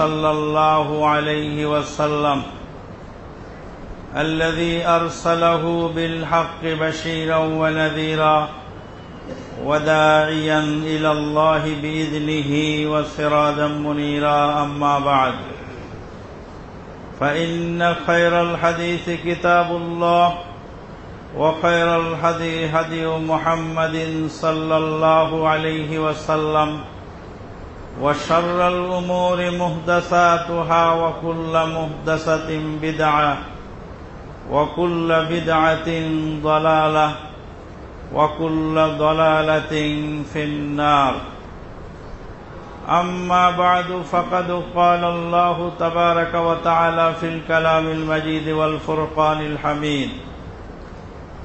صلى الله عليه وسلم الذي أرسله بالحق بشيرا ونذيرا وداعيا إلى الله بإذنه وسراجا منيرا. أما بعد فإن خير الحديث كتاب الله وخير الهدي هدي محمد صلى الله عليه وسلم. وشر الأمور محدثاتها وكل محدثه بدعة وكل بدعة ضلالة وكل ضلالة في النار. أما بعد فقد قال الله تبارك وتعالى في الكلام المجيد والفرقان الحميد.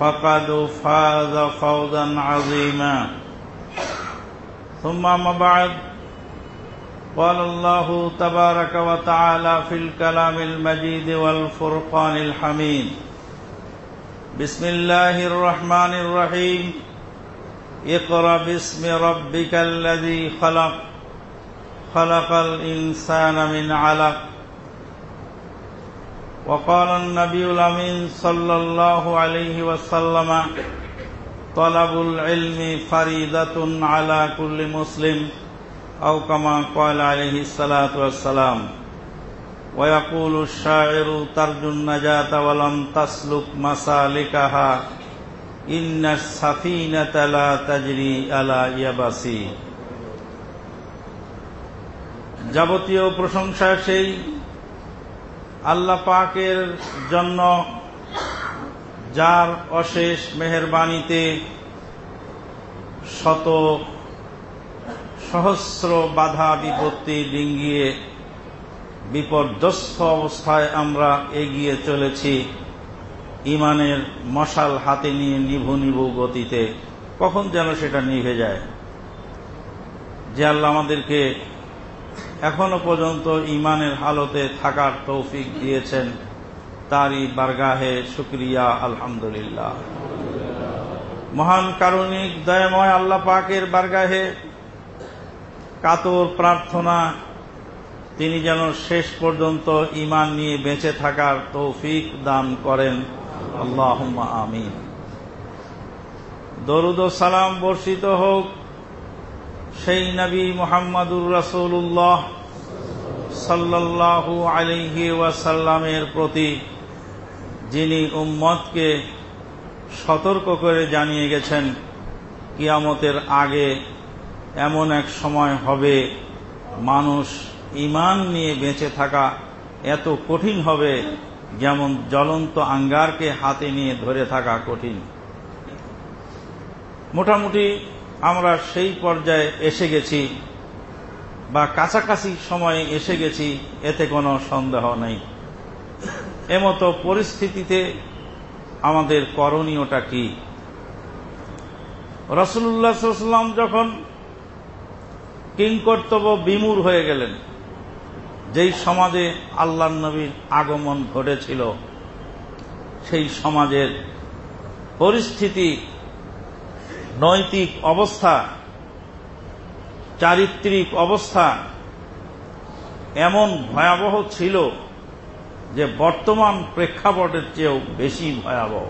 فقد فاز فوزا عظيما. ثم ما بعد، قال الله تبارك وتعالى في الكلام المجيد والفرقان الحميد. بسم الله الرحمن الرحيم. اقرا باسم ربك الذي خلق. خلق الانسان من علق. وقال النبي الامين صلى الله عليه وسلم طلب العلم فريضه على كل مسلم او كما قال عليه الصلاه والسلام ويقول الشاعر ترجو النجاه ولم تسلك مسالكها إن السفينة لا تجري على يبسي যাবতীয় প্রশংসা সেই আল্লাহ পাকের জন্য যার অশেষ মেহরবানিতে শত সহস্র বাধা বিপত্তি ডিঙ্গিয়ে বিপর্যস্ত অবস্থায় আমরা এগিয়ে চলেছি। ইমানের মশাল হাতে নিয়ে নিভু নিভু গতিতে। কখন যেন সেটা নিভে যায়। যে আল্লাহ আমাদেরকে এখনও পর্যন্ত ইমানের হালতে থাকার তৌফিক দিয়েছেন। তারই বারগাহে শুক্রিয়া, আলহামদুলিল্লাহ। মহান কারণিক, দয়াময় আল্লাহ পাকের বারগাহে কাতর প্রার্থনা, তিনি যেন শেষ পর্যন্ত ইমান নিয়ে বেঁচে থাকার তৌফিক দান করেন। আল্লাহ আমিন। দরুদ সালাম বর্ষিত হোক। সেই নবী মোহাম্মদুর রসুল্লাহ সাল্লাহু আলিহি ওয়াসাল্লামের প্রতি যিনি উম্মতকে সতর্ক করে জানিয়ে গেছেন, কিয়ামতের আগে এমন এক সময় হবে, মানুষ ইমান নিয়ে বেঁচে থাকা এত কঠিন হবে যেমন জ্বলন্ত আঙ্গারকে হাতে নিয়ে ধরে থাকা কঠিন। মোটামুটি আমরা সেই পর্যায়ে এসে গেছি বা কাছাকাছি সময়ে এসে গেছি, এতে কোনো সন্দেহ নেই। এমতো পরিস্থিতিতে আমাদের করণীয়টা কি? রসুল্লাহাম যখন কিংকর্তব্য বিমূর হয়ে গেলেন, যেই সমাজে আল্লাহ নবীর আগমন ঘটেছিল, সেই সমাজের পরিস্থিতি নৈতিক অবস্থা, চারিত্রিক অবস্থা এমন ভয়াবহ ছিল যে বর্তমান প্রেক্ষাপটের চেয়েও বেশি ভয়াবহ।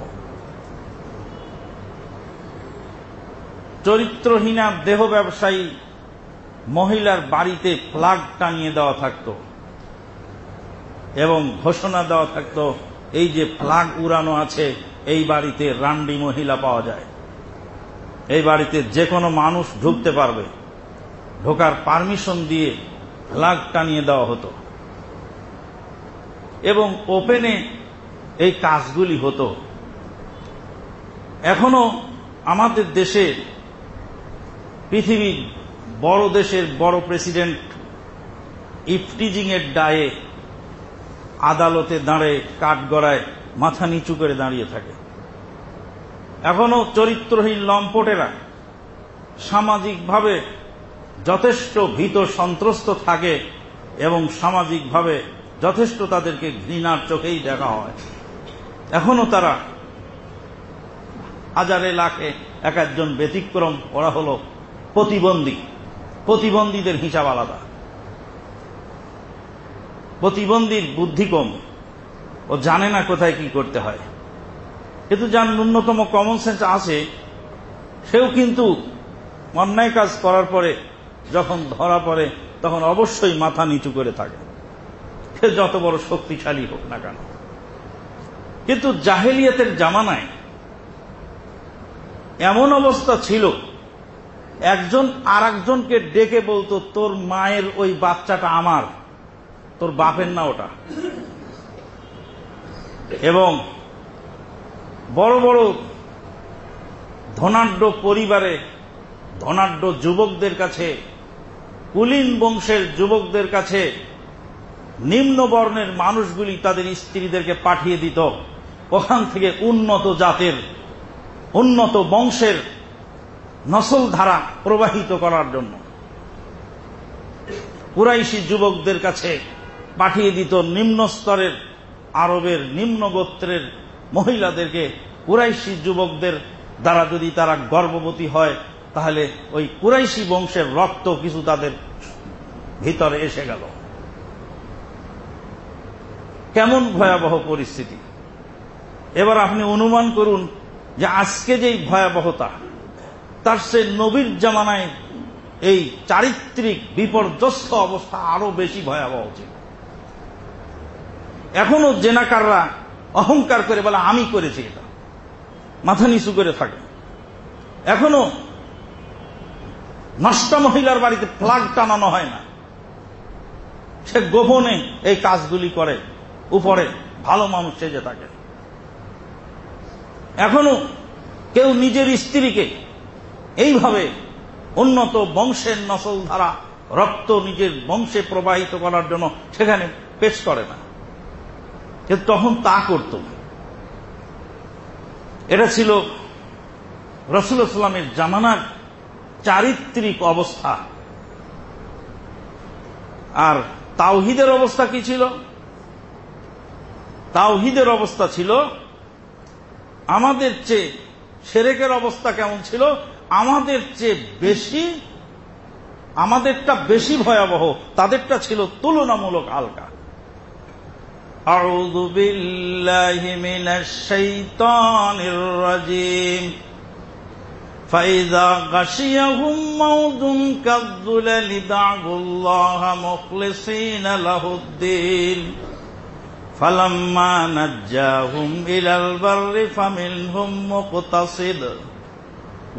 চরিত্রহীনা দেহ ব্যবসায়ী মহিলার বাড়িতে ফ্লাগ টাঙিয়ে দেওয়া থাকত এবং ঘোষণা দেওয়া থাকত, এই যে ফ্লাগ উড়ানো আছে, এই বাড়িতে রান্ডি মহিলা পাওয়া যায়। এই বাড়িতে যে কোনো মানুষ ঢুকতে পারবে। ঢোকার পারমিশন দিয়ে ফ্লাগ টানিয়ে দেওয়া হতো। এবং ওপেনে এই কাজগুলি হতো। এখনও আমাদের দেশে পৃথিবীর বড় দেশের বড় প্রেসিডেন্ট ইফটিজিং এর দায়ে আদালতে দাঁড়ে কাঠগড়ায় মাথা নিচু করে দাঁড়িয়ে থাকে। এখনও চরিত্রহীন লম্পটেরা সামাজিকভাবে যথেষ্ট ভীত সন্ত্রস্ত থাকে এবং সামাজিকভাবে যথেষ্ট তাদেরকে ঘৃণার চোখেই দেখা হয়। এখনও তারা হাজারে লাখে এক একজন ব্যতিক্রম ওরা হল প্রতিবন্ধী। প্রতিবন্ধীদের হিসাব আলাদা। প্রতিবন্ধীর বুদ্ধি কম। ও জানে না কোথায় কি করতে হয়। কিন্তু যার ন্যূনতম কমন সেন্স আছে, সেও কিন্তু অন্যায় কাজ করার পরে, যখন ধরা পড়ে, তখন অবশ্যই মাথা নিচু করে থাকে। সে যত বড় শক্তিশালী হোক না কেন। কিন্তু জাহেলিয়াতের জামানায় এমন অবস্থা ছিল, একজন আর একজনকে ডেকে বলতো, তোর মায়ের ওই বাচ্চাটা আমার, তোর বাপের না ওটা। এবং বড় বড় ধনাঢ্য পরিবারে, ধনাঢ্য যুবকদের কাছে, কুলীন বংশের যুবকদের কাছে নিম্ন বর্ণের মানুষগুলি তাদের স্ত্রীদেরকে পাঠিয়ে দিত। ওখান থেকে উন্নত জাতের, উন্নত বংশের নসল ধারা প্রবাহিত করার জন্য কুরাইশি যুবকদের কাছে পাঠিয়ে দিত নিম্ন স্তরের আরবের নিম্ন গোত্রের মহিলাদেরকে কুরাইশি যুবকদের দ্বারা যদি তারা গর্ভবতী হয়, তাহলে ওই কুরাইশি বংশের রক্ত কিছু তাদের ভিতরে এসে গেল। কেমন ভয়াবহ পরিস্থিতি। এবার আপনি অনুমান করুন যে আজকে যেই ভয়াবহতা, তার সে নবীর জামানায় এই চারিত্রিক বিপর্যস্ত অবস্থা আরও বেশি ভয়াবহ ছিল। এখনও জেনাকাররা অহংকার করে বলে, আমি করেছি এটা। মাথা নিচু করে থাকে এখনও নষ্ট মহিলার বাড়িতে ফ্লাগ টানানো হয় না। সে গোপনে এই কাজগুলি করে, উপরে ভালো মানুষ সেজে থাকে। এখনও কেউ নিজের স্ত্রীকে এইভাবে উন্নত বংশের নসল ধারা রক্ত নিজের বংশে প্রবাহিত করার জন্য সেখানে পেশ করে না। কিন্তু তখন তা করত। এটা ছিল রসুল রসুলামের জামানার চারিত্রিক অবস্থা। আর তাওহিদের অবস্থা কি ছিল? তাওহিদের অবস্থা ছিল, আমাদের চেয়ে সেরেকের অবস্থা কেমন ছিল? আমাদের চেয়ে বেশি, আমাদেরটা বেশি ভয়াবহ, তাদেরটা ছিল তুলনামূলক হালকা। أعوذ بالله من الشيطان الرجيم. فإذا غشيهم موج كالظلل دعوا الله مخلصين له الدين. فلما نجاهم إلى البر فمنهم مقتصد.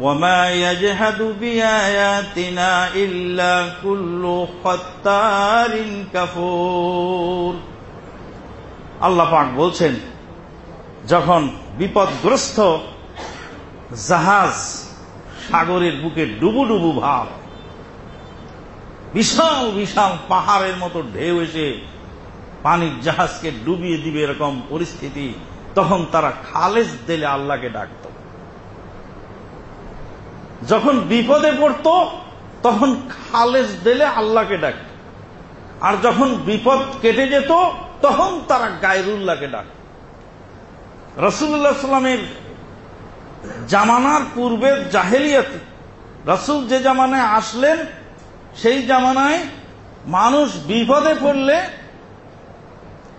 وما يجهد بآياتنا إلا كل ختار كفور. আল্লাহ পাক বলছেন, যখন বিপদগ্রস্ত জাহাজ সাগরের বুকে ডুবু ডুবু ভাব, বিশাল বিশাল পাহাড়ের মতো ঢেউ এসে পানির জাহাজকে ডুবিয়ে দিবে এরকম পরিস্থিতি, তখন তারা খালেজ দিলে আল্লাহকে ডাকত। যখন বিপদে পড়ত, তখন খালেজ দিলে আল্লাহকে ডাকত। আর যখন বিপদ কেটে যেত তখন তারা গায়রুল্লাহকে ডাক রসুল্লাহ সাল্লামের জামানার পূর্বের জাহেলিয়াতে, রসুল যে জামানায় আসলেন, সেই জামানায় মানুষ বিপদে পড়লে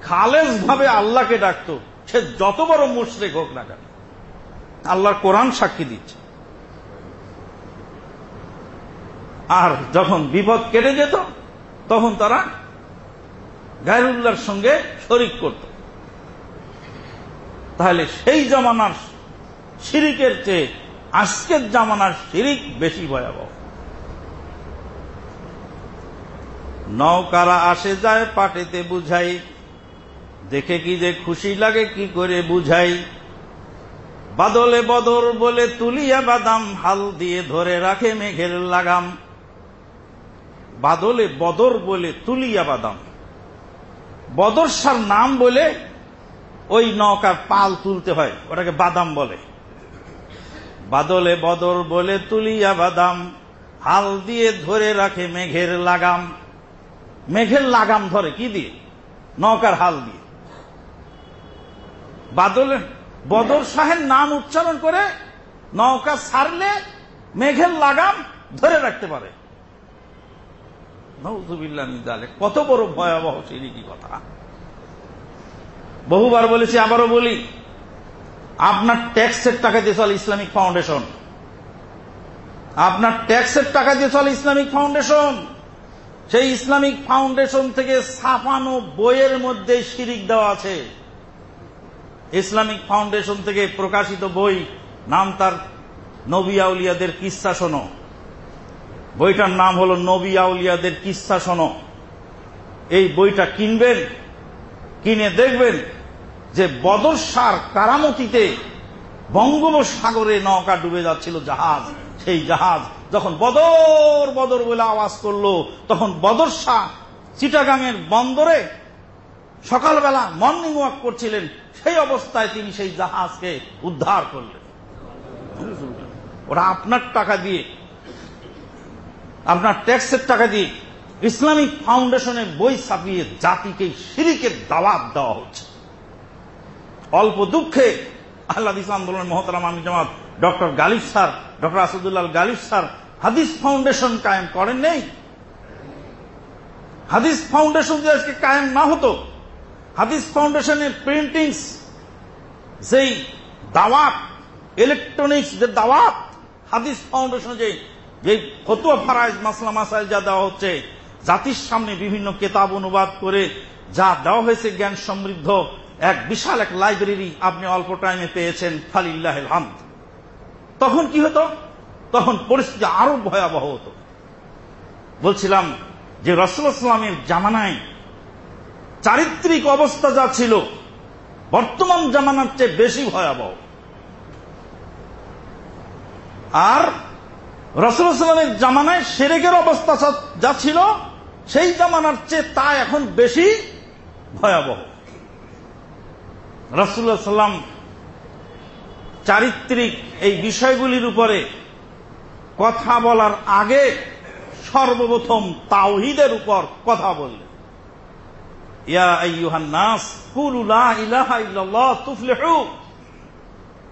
খালেজ ভাবে আল্লাহকে ডাকত। সে যত বড় মুশরেক হোক না কেন, আল্লাহর কোরআন সাক্ষী দিচ্ছে। আর যখন বিপদ কেটে যেত, তখন তারা গায়রুল্লাহর সঙ্গে শরিক করত। তাহলে সেই জামানার শিরিকের চেয়ে আজকের জামানার শিরিক বেশি ভয়াবহ। নৌকারা আসে যায় পাটেতে বুঝাই, দেখে কি যে খুশি লাগে কি করে বুঝাই। বাদলে বদর বলে তুলিয়া বাদাম, হাল দিয়ে ধরে রাখে মেঘের লাগাম। বাদলে বদর বলে তুলিয়া বাদাম। বদরসার নাম বলে ওই নৌকার পাল তুলতে হয়, ওটাকে বাদাম বলে। বাদলে বদর বলে তুলিয়া বাদাম, হাল দিয়ে ধরে রাখে মেঘের লাগাম। মেঘের লাগাম ধরে কি দিয়ে? নৌকার হাল দিয়ে। বাদলে, বদর শাহের নাম উচ্চারণ করে নৌকা সারলে মেঘের লাগাম ধরে রাখতে পারে। কত বড় ভয়াবহ সিরিকি কথা। বহুবার বলেছি, আবারও বলি, আপনার ট্যাক্সের টাকা দিয়ে চলে ইসলামিক ফাউন্ডেশন আপনার ট্যাক্সের টাকা দিয়ে চলে ইসলামিক ফাউন্ডেশন সেই ইসলামিক ফাউন্ডেশন থেকে ছাপানো বইয়ের মধ্যে শিরিক দেওয়া আছে। ইসলামিক ফাউন্ডেশন থেকে প্রকাশিত বই, নাম তার নবী আউলিয়াদের কিস্সা শোনো। বইটার নাম হল নবী আউলিয়াদের কিস্সা শোনো। এই বইটা কিনবেন, কিনে দেখবেন যে বদরসার কারামতিতে বঙ্গোপসাগরে নৌকা ডুবে যাচ্ছিল জাহাজ, সেই জাহাজ যখন বদর বদর বলে আওয়াজ করল, তখন বদরসা চিটাগাংয়ের বন্দরে সকালবেলা মর্নিং ওয়াক করছিলেন, সেই অবস্থায় তিনি সেই জাহাজকে উদ্ধার করলেন। ওরা আপনার টাকা দিয়ে আপনার ট্যাক্সের টাকা দিয়ে ইসলামিক ফাউন্ডেশনের বই ছাপিয়ে জাতিকে সিরিকের দাওয়াত দেওয়া হচ্ছে। অল্প দুঃখে আহ্লাদিস আন্দোলনের মহতারাম আমি জামাত, doctor Ghalib sir, doctor Asadullah Ghalib sir, Hadith foundation কায়েম করেন নেই। হাদিস ফাউন্ডেশন যদি আজকে কায়েম না হতো, হাদিস ফাউন্ডেশনের প্রিন্টিংস, যেই দাওয়াত ইলেকট্রনিক্স যে দাওয়াত, হাদিস ফাউন্ডেশন যে যে ফতুয়া ফারাইজ, মাসলা মাসাইল যা দেওয়া হচ্ছে, জাতির সামনে বিভিন্ন কেতাব অনুবাদ করে যা দেওয়া হয়েছে জ্ঞান সমৃদ্ধ, এক বিশাল এক লাইব্রেরি আপনি অল্প টাইমে পেয়েছেন ফালিল্লাহ হামদ। তখন কি হতো? তখন পরিস্থিতি আরও ভয়াবহ হতো। বলছিলাম যে রসুলামের জামানায় চারিত্রিক অবস্থা যা ছিল, বর্তমান জামানার চেয়ে বেশি ভয়াবহ। আর রসুলামের জামানায় সেরেকের অবস্থা যা ছিল, সেই জামানার চেয়ে তা এখন বেশি ভয়াবহ। রসুল্লাহ সাল্লাম চারিত্রিক এই বিষয়গুলির উপরে কথা বলার আগে সর্বপ্রথম তাওহিদের উপর কথা বললেন।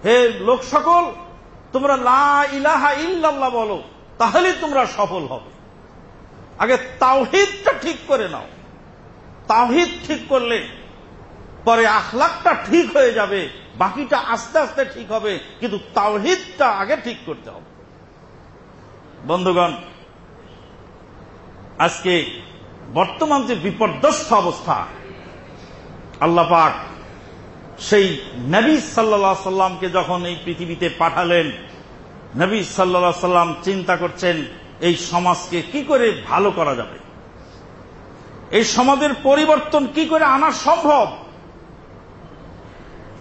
হে লোক সকল তোমরা লা ইলাহা বলো, তাহলে তোমরা সফল হবে। আগে তাওহিদটা ঠিক করে নাও। তাওহিদ ঠিক করলে পরে আখলাকটা ঠিক হয়ে যাবে, বাকিটা আস্তে আস্তে ঠিক হবে, কিন্তু তাওহিদটা আগে ঠিক করতে হবে। বন্ধুগণ, আজকে বর্তমান যে বিপর্যস্ত অবস্থা, আল্লাহ পাক সেই নবী সাল্লা সাল্লামকে যখন এই পৃথিবীতে পাঠালেন, নবী সাল্লা সাল্লাম চিন্তা করছেন, এই সমাজকে কি করে ভালো করা যাবে? এই সমাজের পরিবর্তন কি করে আনা সম্ভব?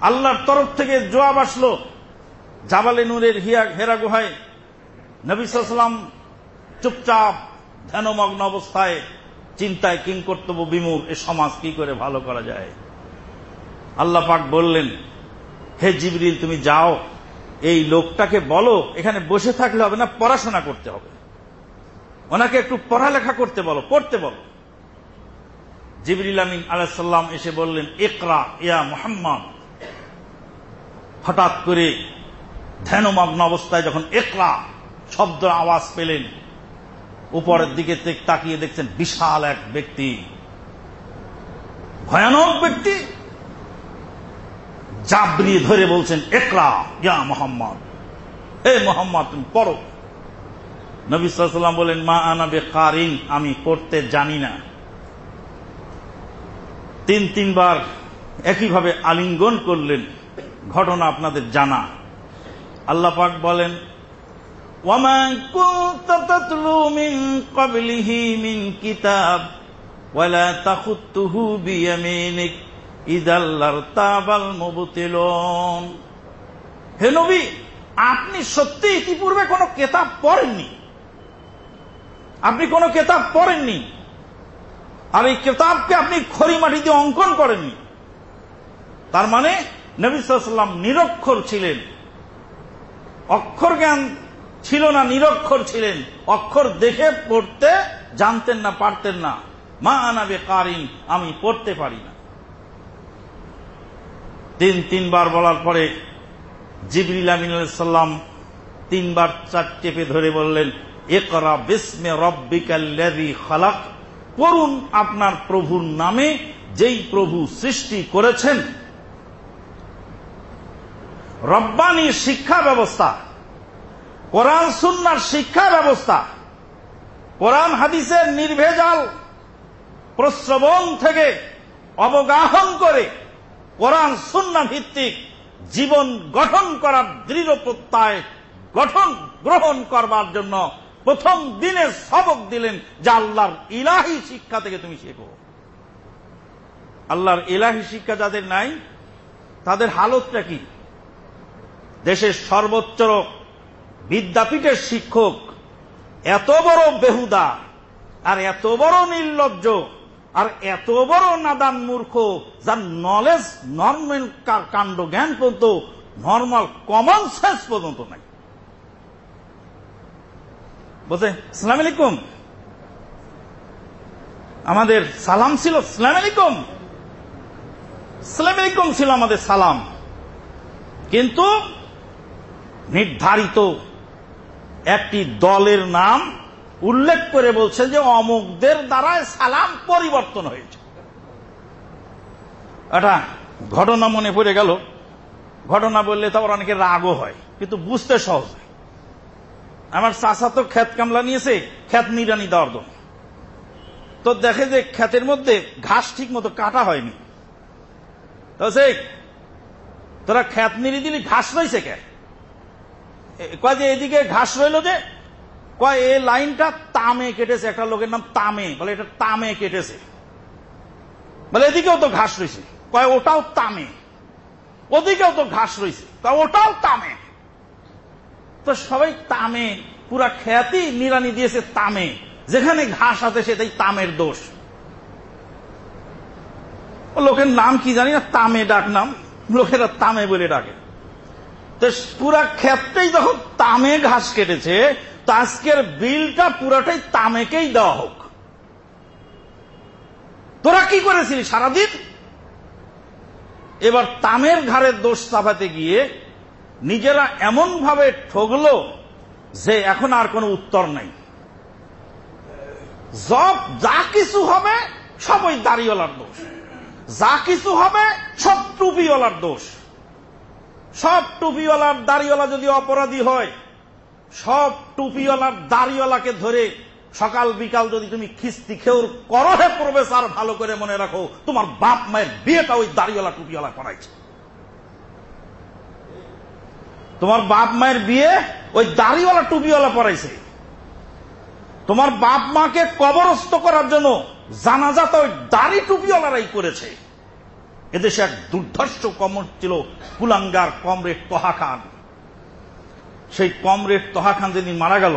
আল্লাহর তরফ থেকে জবাব আসলো, জাবালে নূরের হিয়া, হেরা গুহায়। নবী সাল্লাম চুপচাপ ধ্যানমগ্ন অবস্থায় চিন্তায় কিং কর্তব্য বিমুখ এ সমাজ কি করে ভালো করা যায়? আল্লাহ পাক বললেন, হে জিবরিল, তুমি যাও। এই লোকটাকে বলো, এখানে বসে থাকলে হবে না, পড়াশোনা করতে হবে। ওনাকে একটু পড়ালেখা করতে বলো, পড়তে বলো। জিবরিল আমিন আলাহাল্লাম এসে বললেন একরা ইয়া মোহাম্মদ। হঠাৎ করে ধ্যানমগ্ন অবস্থায় যখন একলা শব্দ আওয়াজ পেলেন, উপরের দিকে তাকিয়ে দেখছেন বিশাল এক ব্যক্তি। ভয়ানক ব্যক্তি। জাবরি ধরে বলছেন, একলা, ইয়া মোহাম্মদ। এ মোহাম্মদ, তুমি পড়ো। নবিসাম বলেন, মা আনাবে কারিন আমি পড়তে জানি না। তিন, তিনবার একইভাবে আলিঙ্গন করলেন, ঘটনা আপনাদের জানা। আল্লাহ পাক বলেন, ওয়ামা মিন কিতাব ইদাল্লাল মুবতিলন। হে নবী, আপনি সত্যি ইতিপূর্বে কোনো কেতাব পড়েননি? আপনি কোনো কেতাব পড়েননি? আর এই কেতাবকে আপনি খড়ি মাটিতে অঙ্কন করেননি? তার মানে নবিসাল্লাম নিরক্ষর ছিলেন। অক্ষর জ্ঞান ছিল না, নিরক্ষর ছিলেন। অক্ষর দেখে পড়তে জানতেন না, পারতেন না। মা আনাবে কারিন আমি পড়তে পারি না। তিন, তিনবার বলার পরে জিবরিল আমিনাল্লাম তিনবার চার টেপে ধরে বললেন একরা বিসমে রব্বিকাল্লাযী খালাক। পড়ুন আপনার প্রভুর নামে যেই প্রভু সৃষ্টি করেছেন। রব্বানি শিক্ষা ব্যবস্থা, কোরআন সুন্নার শিক্ষা ব্যবস্থা, কোরআন হাদিসের নির্ভেজাল প্রশ্রবণ থেকে অবগাহন করে কোরআন সুন্না ভিত্তিক জীবন গঠন করার দৃঢ় প্রত্যয় গঠন গ্রহণ করবার জন্য প্রথম দিনে সবক দিলেন যে আল্লাহর ইলাহি শিক্ষা থেকে তুমি শেখো। আল্লাহর ইলাহি শিক্ষা যাদের নাই, তাদের হালতটা কি? দেশের সর্বোচ্চ বিদ্যাপীঠের শিক্ষক এত বড় বেহুদা আর এত বড় নির্লজ্জ আর এত বড় নাদান মূর্খ যার নলেজ নর্মাল কাণ্ড জ্ঞান পর্যন্ত নর্মাল কমন সেন্স পর্যন্ত নাই। বলছে, সালাম আলাইকুম। আমাদের সালাম ছিল, সালাম আলাইকুম। সালাম আলাইকুম ছিল আমাদের সালাম। কিন্তু নির্ধারিত একটি দলের নাম উল্লেখ করে বলছেন যে অমুকদের দ্বারায় সালাম পরিবর্তন হয়েছে। এটা ঘটনা মনে পড়ে গেল। ঘটনা বললে তো আবার অনেকে রাগও হয়, কিন্তু বুঝতে সহজ হয়। আমার চাষা তো খ্যাত কামলা নিয়েছে, খ্যাত নিরানি জন্য। তো দেখে যে খ্যাতের মধ্যে ঘাস ঠিক মতো কাটা হয়নি। তোরা খ্যাত নিরি দিলি, ঘাস রয়েছে কে? কয় যে এদিকে ঘাস রইল যে কয় এই লাইনটা তামে কেটেছে, একটা লোকের নাম তামে। বলে, এটা তামে কেটেছে। বলে, এদিকেও তো ঘাস রয়েছে। কয়, ওটাও তামে। ওদিকেও তো ঘাস রয়েছে। কয়, ওটাও তামে। তো সবাই তামে, পুরা খ্যাতি নিরানি দিয়েছে তামে। যেখানে ঘাস আছে সেটাই তামের দোষ। লোকের নাম কি জানি না, তামে ডাক নাম। লোকেরা তামে বলে ডাকে। তো পুরা ক্ষেতটাই যখন তামে ঘাস কেটেছে আজকের বিলটা পুরাটাই তামেকেই দেওয়া হোক। তোরা কি করেছিলি সারাদিন? এবার তামের ঘাড়ের দোষ চাপাতে গিয়ে নিজেরা এমন ভাবে ঠগলো যে এখন আর কোনো উত্তর নাই। জব যা কিছু হবে সব ওই দাড়িওয়ালার দোষ। যা কিছু হবে সব টুপিওয়ালার দোষ। সব টুপিওয়ালার দাড়িওয়ালা যদি অপরাধী হয় সব টুপিওয়ালার দাড়িওয়ালাকে ধরে সকাল বিকাল যদি তুমি খিস্তি খেউর করহে প্রবেশার ভালো করে মনে রাখো, তোমার বাপ মায়ের বিয়েটা ওই দাড়িওয়ালা টুপিওয়ালা করাইছে। তোমার বাপ মায়ের বিয়ে ওই দাড়িওয়ালা টুপিওয়ালা পড়াইছে তোমার বাপ মাকে কবরস্থ করার জন্য জানাজা তো ওই দাড়ি টুপিওয়ালারাই করেছে। এদেশে এক দুর্ধর্ষ কমর ছিল কুলাঙ্গার কমরেড তহা খান। সেই কমরেড তহা খান যেদিন মারা গেল।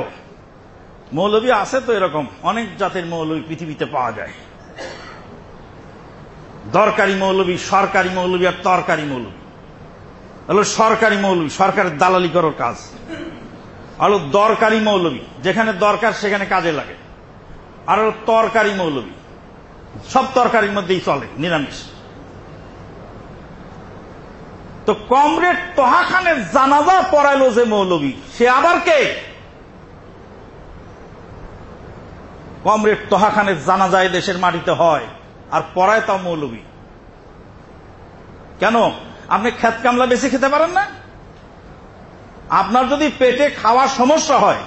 মৌলবী আছে তো এরকম, অনেক জাতের মৌলবী পৃথিবীতে পাওয়া যায়। দরকারি মৌলবী সরকারি মৌলবী আর তরকারি মৌলবী হলো সরকারি মৌলবী সরকারের দালালি করার কাজ। হলো দরকারি মৌলবী যেখানে দরকার সেখানে কাজে লাগে। আর হলো তরকারি মৌলবী সব তরকারির মধ্যেই চলে, নিরামিষ। তো কমরেড তোহা খানের জানাজা পড়াইলো যে মৌলবী। সে আবার কে? কমরেড তোহা খানের জানাজায় দেশের মাটিতে হয় আর পড়ায় তা মৌলবী। কেন? আপনি খেত কামলা বেশি খেতে পারেন না? আপনার যদি পেটে খাওয়ার সমস্যা হয়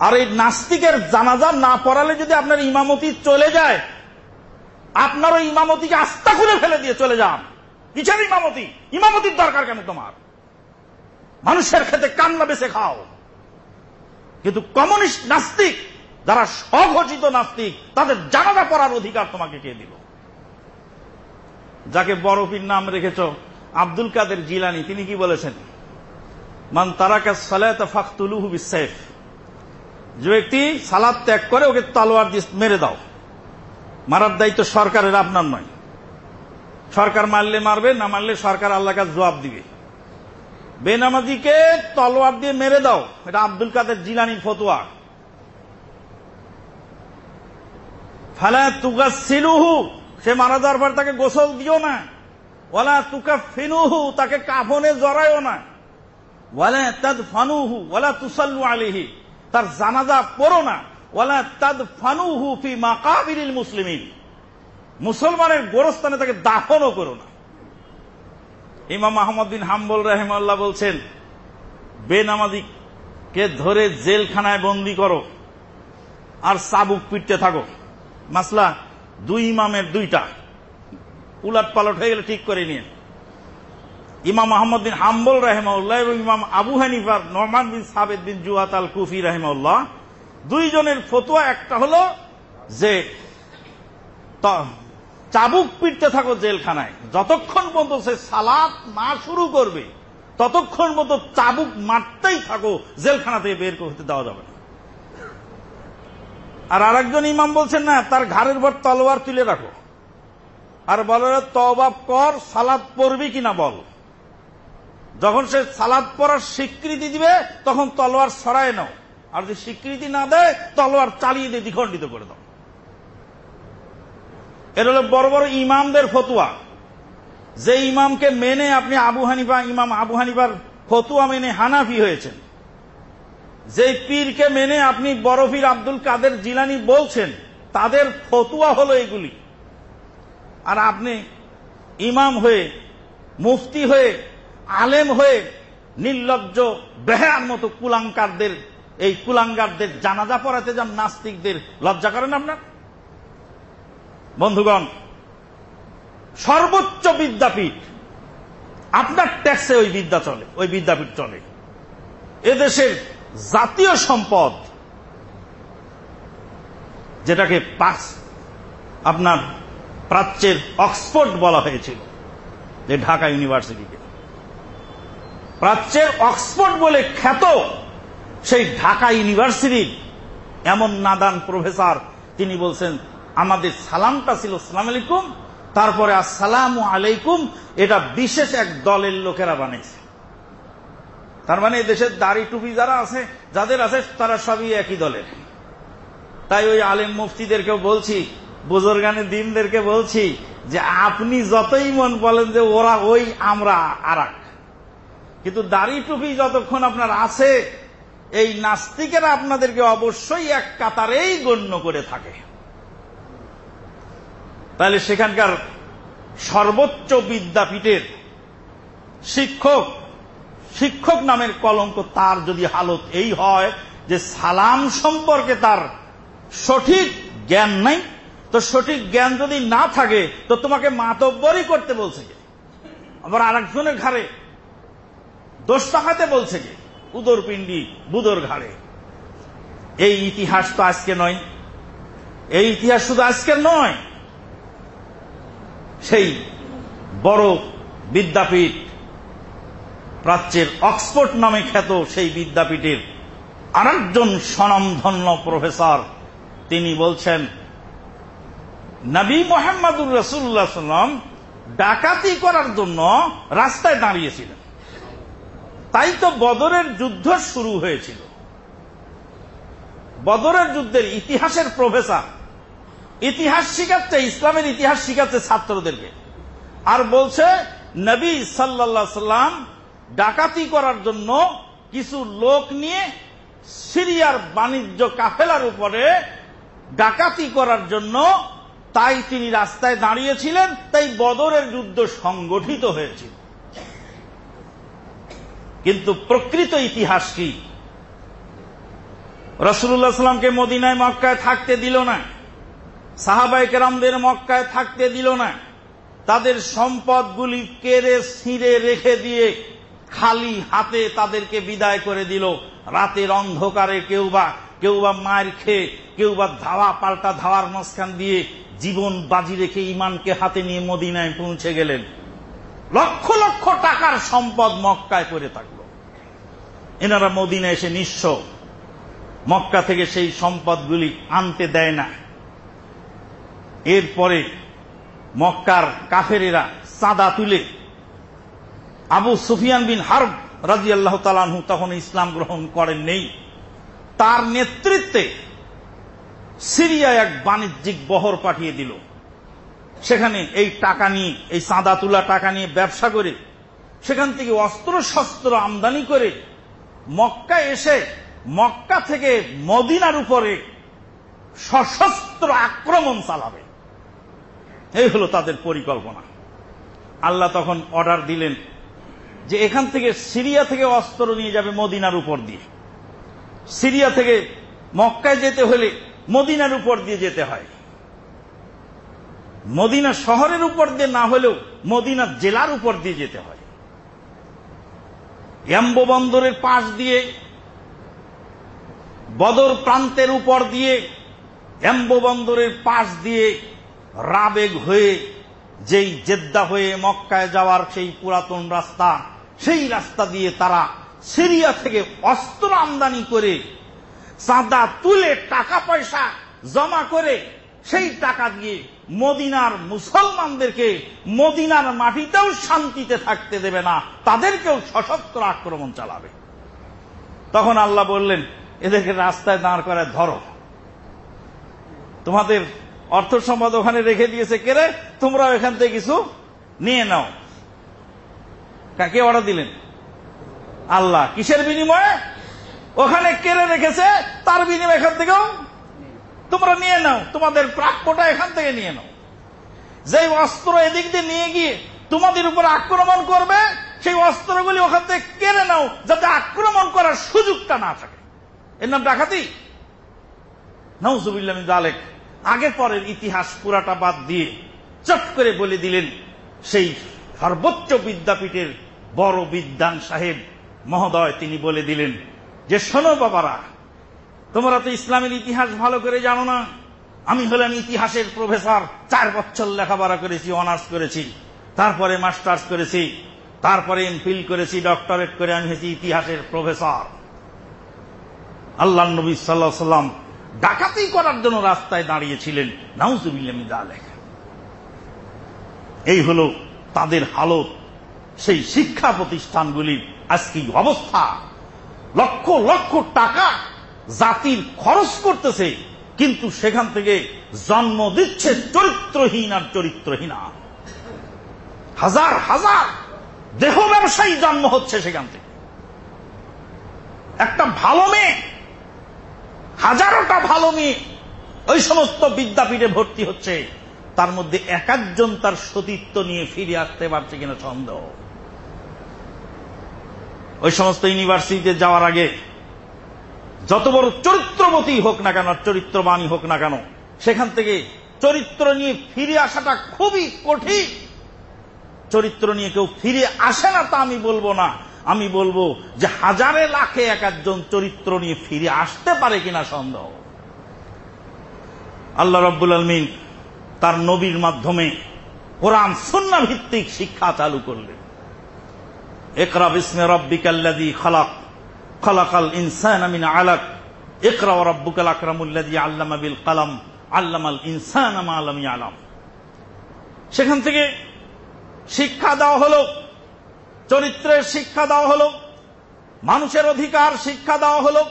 আর এই নাস্তিকের জানাজা না পড়ালে যদি আপনার ইমামতি চলে যায়, আপনার ওই ইমামতিকে আস্থা খুলে ফেলে দিয়ে চলে যান। কিসের ইমামতি, ইমামতির দরকার কেন তোমার? মানুষের খেতে কান্না বেছে খাও। কিন্তু কমিউনিস্ট নাস্তিক, যারা স্বঘোষিত নাস্তিক, তাদের জানাজা পড়ার অধিকার তোমাকে কে দিল? যাকে বরফির নাম রেখেছ, আব্দুল কাদের জিলানি, তিনি কি বলেছেন? মান তারাকা সালাত ফাকতুলুহু বিসাইফ যে ব্যক্তি সালাদ ত্যাগ করে, ওকে তলোয়ার দিয়ে মেরে দাও। মারার দায়িত্ব সরকারের, আপনার নয়। সরকার মারলে মারবে, না মারলে সরকার আল্লাহ কাছে জবাব দিবে। বেনামাজিকে তলোয়ার দিয়ে মেরে দাও, এটা আব্দুল কাদের জিলানির ফতোয়া। ফালা তুকা সিলুহু সে মারা যাওয়ার পর তাকে গোসল দিও না। ওলা তুকা ফিনুহু তাকে কাফনে জড়ায়ও না। ওয়ালা তাদ ফানুহু ওয়ালা তুসাল্লু আলিহি তার জানাজা পড়ো না। ওয়ালা তাদ ফানুহু ফি মাকাবিরিল মুসলিমিন। মুসলমানের গোরস্থানে তাকে দাফনও করো না। ইমাম আহমদ বিন হাম্বল রাহেমাল্লাহ বলছেন, বেনামাজিকে ধরে জেলখানায় বন্দি করো আর সাবুক পিটতে থাকো। মাসলা, দুই ইমামের দুইটা। উলাট পালট হয়ে গেলে ঠিক করে নিয়ে। ইমাম আহমদ বিন হাম্বল রাহেমাউল্লাহ এবং ইমাম আবু হানিফার নরমান বিন সাবেদ বিন জুয়াত আল কুফি রাহেমাউল্লাহ দুইজনের ফতুয়া একটা হলো যে চাবুক পিটতে থাকো জেলখানায়। যতক্ষণ পর্যন্ত সে সালাত না শুরু করবে, ততক্ষণ পর্যন্ত চাবুক মারতেই থাকো, জেলখানা থেকে বের করতে দেওয়া যাবে না। আর আরেকজন ইমাম বলছেন, না, তার ঘাড়ের ভর তলোয়ার তুলে রাখো। আর বলে তবাব কর সালাদ পড়বি কিনা বল। যখন সে সালাদ পড়ার স্বীকৃতি দিবে, তখন তলোয়ার সরায় নাও। আর যদি স্বীকৃতি না দেয়, তলোয়ার চালিয়ে দিয়ে দ্বিখণ্ডিত করে দাও। এটা হলো বড় বড় ইমামদের ফতুয়া। যে ইমামকে মেনে আপনি আবু হানিফা, ইমাম আবু হানিফার ফতুয়া মেনে হানাফি হয়েছেন। যে পীরকে মেনে আপনি বরফির আব্দুল কাদের জিলানি বলছেন, তাদের ফতুয়া হলো এগুলি। আর আপনি ইমাম হয়ে, মুফতি হয়ে, আলেম হয়ে, নির্লজ্জ বেহার মতো কুলাঙ্কারদের এই কুলাঙ্গারদের জানাজা পড়াতে যান, নাস্তিকদের, লজ্জা করেন আপনার? বন্ধুগণ, সর্বোচ্চ বিদ্যাপীঠ, আপনার ট্যাক্সে ওই বিদ্যা চলে, ওই বিদ্যাপীঠ চলে। এদেশের জাতীয় সম্পদ, যেটাকে পাস, আপনার প্রাচ্যের অক্সফোর্ড বলা হয়েছিল, যে ঢাকা ইউনিভার্সিটিকে। প্রাচ্যের অক্সফোর্ড বলে খ্যাত সেই ঢাকা ইউনিভার্সিটির এমন নাদান প্রফেসর, তিনি বলছেন আমাদের সালামটা ছিল, সালাম আলাইকুম। তারপরে আসসালাম আলাইকুম, এটা বিশেষ এক দলের লোকেরা বানিয়েছে তার মানে দেশের দাড়ি টুপি যারা আছে, যাদের আছে, তারা সবই একই দলের। তাই ওই আলেম মুফতিদেরকেও বলছি বুজুর্গানের দিনদেরকে বলছি, যে আপনি যতই মন বলেন যে ওরা ওই, আমরা আরাক। কিন্তু দাড়ি টুপি যতক্ষণ আপনার আছে, এই নাস্তিকেরা আপনাদেরকে অবশ্যই এক কাতারেই গণ্য করে থাকে। তাহলে সেখানকার সর্বোচ্চ বিদ্যাপীঠের শিক্ষক শিক্ষক নামের কলঙ্ক তার যদি হালত এই হয় যে সালাম সম্পর্কে তার সঠিক জ্ঞান নাই, তো সঠিক জ্ঞান যদি না থাকে, তো তোমাকে মাতব্বরই করতে বলছে কে? আবার আরেকজনের ঘাড়ে দোষ টাকাতে বলছে কে? উদর পিণ্ডি বুদর ঘাড়ে। এই ইতিহাস তো আজকে নয়। এই ইতিহাস শুধু আজকের নয় সেই বড় বিদ্যাপীঠ প্রাচ্যের অক্সফোর্ড নামে খ্যাত সেই বিদ্যাপীঠের আরেকজন স্বনামধন্য প্রফেসর, তিনি বলছেন, নবী মোহাম্মদুর রসুল্লাহ সাল্লাম ডাকাতি করার জন্য রাস্তায় দাঁড়িয়েছিলেন। তাই তো বদরের যুদ্ধ শুরু হয়েছিল। বদরের যুদ্ধের ইতিহাসের প্রফেসর ইতিহাস শিখাচ্ছে, ইসলামের ইতিহাস শিখাচ্ছে ছাত্রদেরকে। আর বলছে, নবী সাল্লাহ সাল্লাম ডাকাতি করার জন্য কিছু লোক নিয়ে সিরিয়ার বাণিজ্য কাফেলার উপরে ডাকাতি করার জন্য তাই তিনি রাস্তায় দাঁড়িয়েছিলেন, তাই বদরের যুদ্ধ সংগঠিত হয়েছিল। কিন্তু প্রকৃত ইতিহাস কি? রসুল্লাহ সাল্লামকে মদিনায়, মক্কায় থাকতে দিল না। সাহাবাই কেরামদের মক্কায় থাকতে দিল না। তাদের সম্পদগুলি কেড়ে ছিঁড়ে রেখে দিয়ে খালি হাতে তাদেরকে বিদায় করে দিল। রাতের অন্ধকারে কেউ বা কেউ বা মায়ের খেয়ে কেউ বা ধাওয়া পাল্টা ধাওয়ার মাঝখান দিয়ে জীবন বাজি রেখে ইমানকে হাতে নিয়ে মদিনায় পৌঁছে গেলেন। লক্ষ লক্ষ টাকার সম্পদ মক্কায় করে থাকল। এনারা মদিনায় এসে নিঃস্ব। মক্কা থেকে সেই সম্পদগুলি আনতে দেয় না। এরপরে মক্কার কাফেরেরা চাঁদা তুলে আবু সুফিয়ান বিন হার্ব রাজি আল্লাহ তালানহু তখন ইসলাম গ্রহণ করেন নেই। তার নেতৃত্বে সিরিয়া এক বাণিজ্যিক বহর পাঠিয়ে দিল। সেখানে এই টাকা নিয়ে, এই চাঁদা তোলা টাকা নিয়ে ব্যবসা করে, সেখান থেকে অস্ত্র শস্ত্র আমদানি করে মক্কা এসে মক্কা থেকে মদিনার উপরে সশস্ত্র আক্রমণ চালাবে। এই হলো তাদের পরিকল্পনা। আল্লাহ তখন অর্ডার দিলেন যে এখান থেকে সিরিয়া থেকে অস্ত্র নিয়ে যাবে মদিনার উপর দিয়ে। সিরিয়া থেকে মক্কায় যেতে হলে মদিনার উপর দিয়ে যেতে হয়। মদিনা শহরের উপর দিয়ে না হলেও মদিনা জেলার উপর দিয়ে যেতে হয়। এম্বো বন্দরের পাশ দিয়ে, বদর প্রান্তের উপর দিয়ে এম্বো বন্দরের পাশ দিয়ে রাবেগ হয়ে, যেই জেদ্দা হয়ে মক্কায় যাওয়ার সেই পুরাতন রাস্তা, সেই রাস্তা দিয়ে তারা সিরিয়া থেকে অস্ত্র আমদানি করে চাঁদা তুলে টাকা পয়সা জমা করে সেই টাকা দিয়ে মদিনার মুসলমানদেরকে মদিনার মাটিতেও শান্তিতে থাকতে দেবে না, তাদেরকেও সশস্ত্র আক্রমণ চালাবে। তখন আল্লাহ বললেন, এদেরকে রাস্তায় দাঁড় করে ধরো। তোমাদের অর্থ সম্পদ ওখানে রেখে দিয়েছে কেড়ে তোমরা এখান থেকে কিছু নিয়ে নাও। কাকে অর্ডার দিলেন? আল্লাহ। কিসের বিনিময়ে? ওখানে কেড়ে রেখেছে? তার বিনিময় এখান থেকেও তোমরা নিয়ে নাও। তোমাদের প্রাপ্যটা এখান থেকে নিয়ে নাও। যে অস্ত্র এদিক দিয়ে নিয়ে গিয়ে তোমাদের উপর আক্রমণ করবে, সেই অস্ত্রগুলি ওখান থেকে কেড়ে নাও, যাতে আক্রমণ করার সুযোগটা না থাকে। এর নাম ডাকাতি? নৌজুবিল্লাম জালেক আগে পরের ইতিহাস পুরাটা বাদ দিয়ে চট করে বলে দিলেন সেই সর্বোচ্চ বিদ্যাপীঠের বড় বিদ্যান সাহেব মহোদয়, তিনি বলে দিলেন যে, শোনো বাবারা, তোমরা তো ইসলামের ইতিহাস ভালো করে জানো না। আমি হলাম ইতিহাসের প্রফেসর, চার বছর লেখাপড়া করেছি, অনার্স করেছি, তারপরে মাস্টার্স করেছি, তারপরে এমফিল করেছি, ডক্টরেট করে আমি হয়েছি ইতিহাসের প্রফেসর। আল্লাহ নবী সাল্লাহ সাল্লাম ডাকাতি করার জন্য রাস্তায় দাঁড়িয়েছিলেন। নাউজুবিল্লামিদা লেখা এই হল তাদের হালত। সেই শিক্ষা প্রতিষ্ঠানগুলির আজকে অবস্থা। লক্ষ লক্ষ টাকা জাতির খরচ করতেছে, কিন্তু সেখান থেকে জন্ম দিচ্ছে চরিত্রহীন আর চরিত্রহীনা। হাজার হাজার দেহ ব্যবসায়ী জন্ম হচ্ছে সেখান থেকে। একটা ভালো মেয়ে হাজারোটা ভালো মেয়ে ওই সমস্ত বিদ্যাপীঠে ভর্তি হচ্ছে। তার মধ্যে একাধজন তার সতীত্ব নিয়ে ফিরে আসতে পারছে কিনা সন্দেহ। ওই সমস্ত ইউনিভার্সিটিতে যাওয়ার আগে যত বড় চরিত্রবতী হোক না কেন চরিত্রবাণী হোক না কেন, সেখান থেকে চরিত্র নিয়ে ফিরে আসাটা খুবই কঠিন। চরিত্র নিয়ে কেউ ফিরে আসে না তা আমি বলব না। আমি বলব যে হাজারে লাখে এক একজন চরিত্র নিয়ে ফিরে আসতে পারে কিনা সন্দেহ। আল্লাহ রব্বুল আলমিন তার নবীর মাধ্যমে কোরআন সুন্না ভিত্তিক শিক্ষা চালু করলেন। একরা বিসমে রব্বিকাল্লাদি খালাক, খালাকাল ইনসান আমিন আলাক। একরা রব্বুকাল আকরামুল্লাদি আল্লামা বিল কালাম, আল্লামাল ইনসান আমা আলামি আলাম সেখান থেকে শিক্ষা দেওয়া হলো চরিত্রের শিক্ষা দেওয়া হলো, মানুষের অধিকার শিক্ষা দেওয়া হলো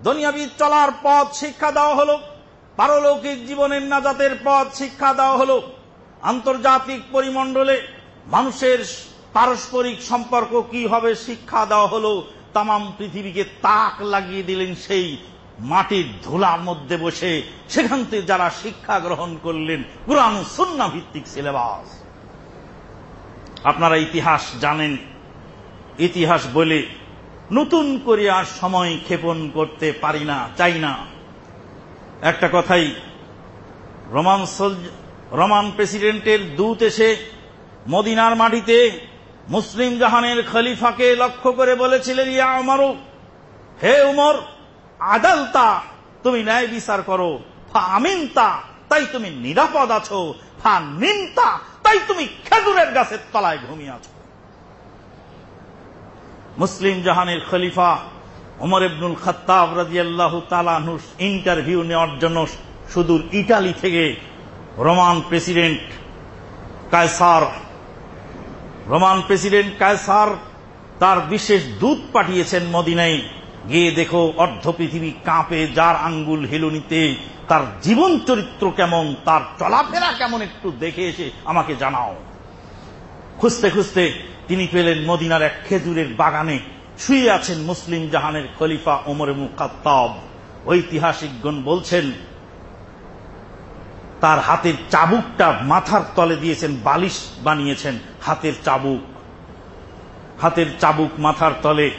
দুনিয়াবিদ চলার পথ শিক্ষা দেওয়া হলো, পারলৌকিক জীবনের নাজাতের পথ শিক্ষা দেওয়া হলো, আন্তর্জাতিক পরিমণ্ডলে মানুষের পারস্পরিক সম্পর্ক কি হবে শিক্ষা দেওয়া হলো তাম পৃথিবীকে তাক লাগিয়ে দিলেন সেই মাটির ধুলার মধ্যে বসে, সেখান থেকে যারা শিক্ষা গ্রহণ করলেন, কোরআন সুন্না ভিত্তিক সিলেবাস আপনারা ইতিহাস জানেন, ইতিহাস বলে নতুন করে আর সময় ক্ষেপণ করতে পারি না, চাই না। একটা কথাই, রোমান রোমান প্রেসিডেন্টের দূত এসে মদিনার মাটিতে মুসলিম জাহানের খলিফাকে লক্ষ্য করে বলেছিলেন, ইয়া আমারও হে উমর, আদালতা তুমি ন্যায় বিচার করো আমিনতা, তাই তুমি নিরাপদ আছো ফা নিমতা তাই তুমি খেজুরের গাছের তলায় ঘুমিয়ে আছো। মুসলিম জাহানের খলিফা ওমর ইবনুল খত্তাব রাজিয়াল্লাহ তালানুস ইন্টারভিউ নেওয়ার জন্য সুদূর ইটালি থেকে Roman president Kaiser, Roman president Kaiser তার বিশেষ দূত পাঠিয়েছেন মদিনায়। গিয়ে দেখো অর্ধ পৃথিবী কাঁপে, যার আঙ্গুল হেলুনিতে, তার জীবন চরিত্র কেমন, তার চলাফেরা কেমন একটু দেখে এসে আমাকে জানাও। খুঁজতে খুঁজতে তিনি পেলেন মদিনার এক খেজুরের বাগানে। শুয়ে আছেন মুসলিম জাহানের খলিফা ওমর মুখাত্তাব ঐতিহাসিকগণ বলছেন, তার হাতের চাবুকটা মাথার তলে দিয়েছেন, বালিশ বানিয়েছেন হাতের চাবুক। হাতের চাবুক মাথার তলে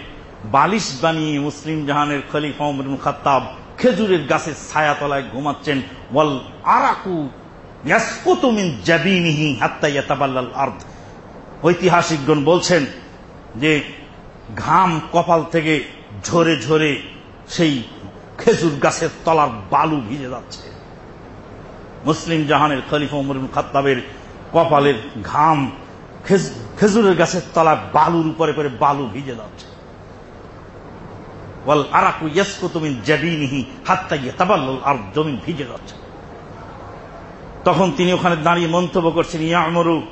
বালিশ বানিয়ে মুসলিম জাহানের খলিফা ওমর মুখাত্তাব খেজুরের গাছের ছায়া তলায় ঘুমাচ্ছেন, ওয়াল আরাকু ইয়াসকুতুমিন ঐতিহাসিকগণ বলছেন যে ঘাম কপাল থেকে ঝরে ঝরে সেই খেজুর গাছের তলার বালু ভিজে যাচ্ছে। মুসলিম জাহানের খলিফা উমর খাত্তাবের কপালের ঘাম খেজুরের গাছের তলার বালুর উপরে করে বালু ভিজে যাচ্ছে। তখন তিনি ওখানে দাঁড়িয়ে মন্তব্য করছেন, ইয়া আমরু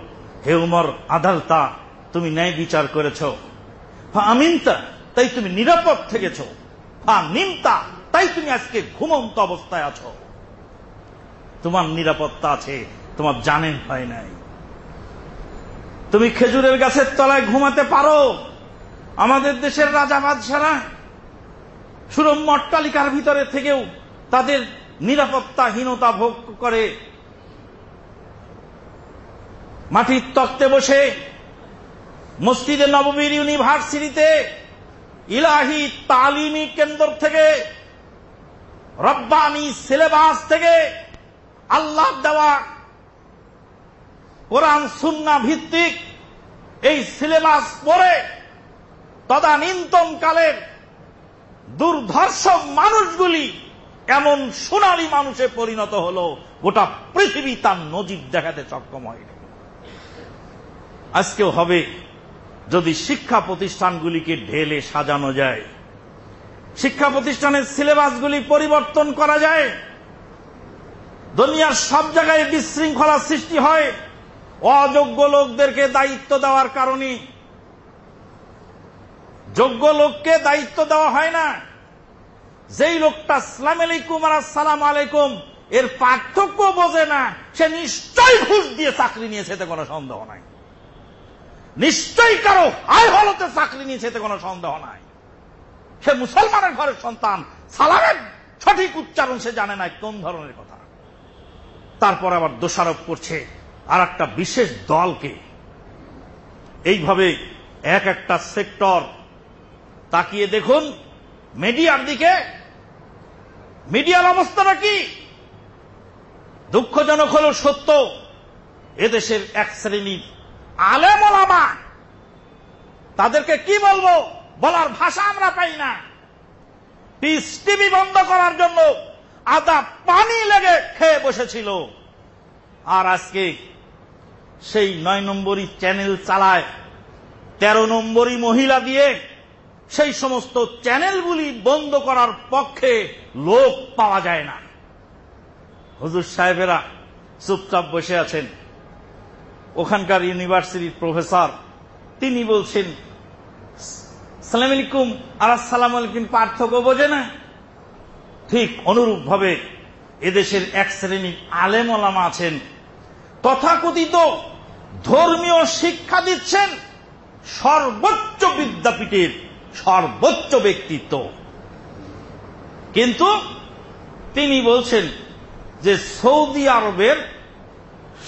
হে উমর, আদালতা, তুমি ন্যায় বিচার করেছ। আমিনতা, তাই তুমি নিরাপদ থেকেছ। নিমতা, তাই তুমি আজকে ঘুমন্ত অবস্থায় আছো। তোমার নিরাপত্তা আছে, তোমার জানেন হয় নাই। তুমি খেজুরের গাছের তলায় ঘুমাতে পারো। আমাদের দেশের রাজা বাদশারা সুরম অট্টালিকার ভিতরে থেকেও তাদের নিরাপত্তাহীনতা ভোগ করে। মাটির তক্তে বসে মসজিদে নববীর ইউনিভার্সিটিতে ইলাহি তালিমি কেন্দ্র থেকে, রব্বানি সিলেবাস থেকে আল্লাহ দেওয়া কোরআন সুন্না ভিত্তিক এই সিলেবাস পড়ে তদানীন্তন কালের দুর্ধর্ষ মানুষগুলি এমন সোনালী মানুষে পরিণত হল, গোটা পৃথিবী তার নজির দেখাতে সক্ষম হয়নি। আজকেও হবে, যদি শিক্ষা প্রতিষ্ঠানগুলিকে ঢেলে সাজানো যায়, শিক্ষা প্রতিষ্ঠানের সিলেবাসগুলি পরিবর্তন করা যায়, দুনিয়ার সব জায়গায় বিশৃঙ্খলা সৃষ্টি হয়, অযোগ্য লোকদেরকে দায়িত্ব দেওয়ার কারণে যোগ্য লোককে দায়িত্ব দেওয়া হয় না। যেই লোকটা, সালাম আলাইকুম আর সালাম আলাইকুম, এর পার্থক্য বোঝে না, সে নিশ্চয়ই ঘুষ দিয়ে চাকরি নিয়েছে, এতে কোনো সন্দেহ নাই। নিশ্চয়ই কারও আয় হলতে চাকরি নিয়েছে, এতে কোনো সন্দেহ নাই। সে মুসলমানের ঘরের সন্তান, সালামের সঠিক উচ্চারণ সে জানে না, কোন ধরনের কথা। তারপর আবার দোষারোপ করছে আর একটা বিশেষ দলকে। এইভাবে এক একটা সেক্টর তাকিয়ে দেখুন, মিডিয়ার দিকে, মিডিয়ার অবস্থাটা কি? দুঃখজনক হল সত্য, এদেশের এক শ্রেণির আলেমা তাদেরকে কি বলব? বলার ভাষা আমরা পাই না। পিস টিভি বন্ধ করার জন্য আদা পানি লেগে খেয়ে বসেছিল। আর আজকে সেই নয় নম্বরই চ্যানেল চালায়, তেরো নম্বরই মহিলা দিয়ে সেই সমস্ত চ্যানেলগুলি বন্ধ করার পক্ষে লোক পাওয়া যায় না। হুজুর সাহেবেরা চুপচাপ বসে আছেন। ওখানকার ইউনিভার্সিটির প্রফেসর, তিনি বলছেন, সালাম আলাইকুম আর সালাম আলাইকুম, পার্থক্য বোঝে না। ঠিক অনুরূপ ভাবে এদেশের এক শ্রেণির আলেম ওলামা আছেন। তথাকথিত ধর্মীয় শিক্ষা দিচ্ছেন সর্বোচ্চ বিদ্যাপীঠের সর্বোচ্চ ব্যক্তিত্ব। কিন্তু তিনি বলছেন যে সৌদি আরবের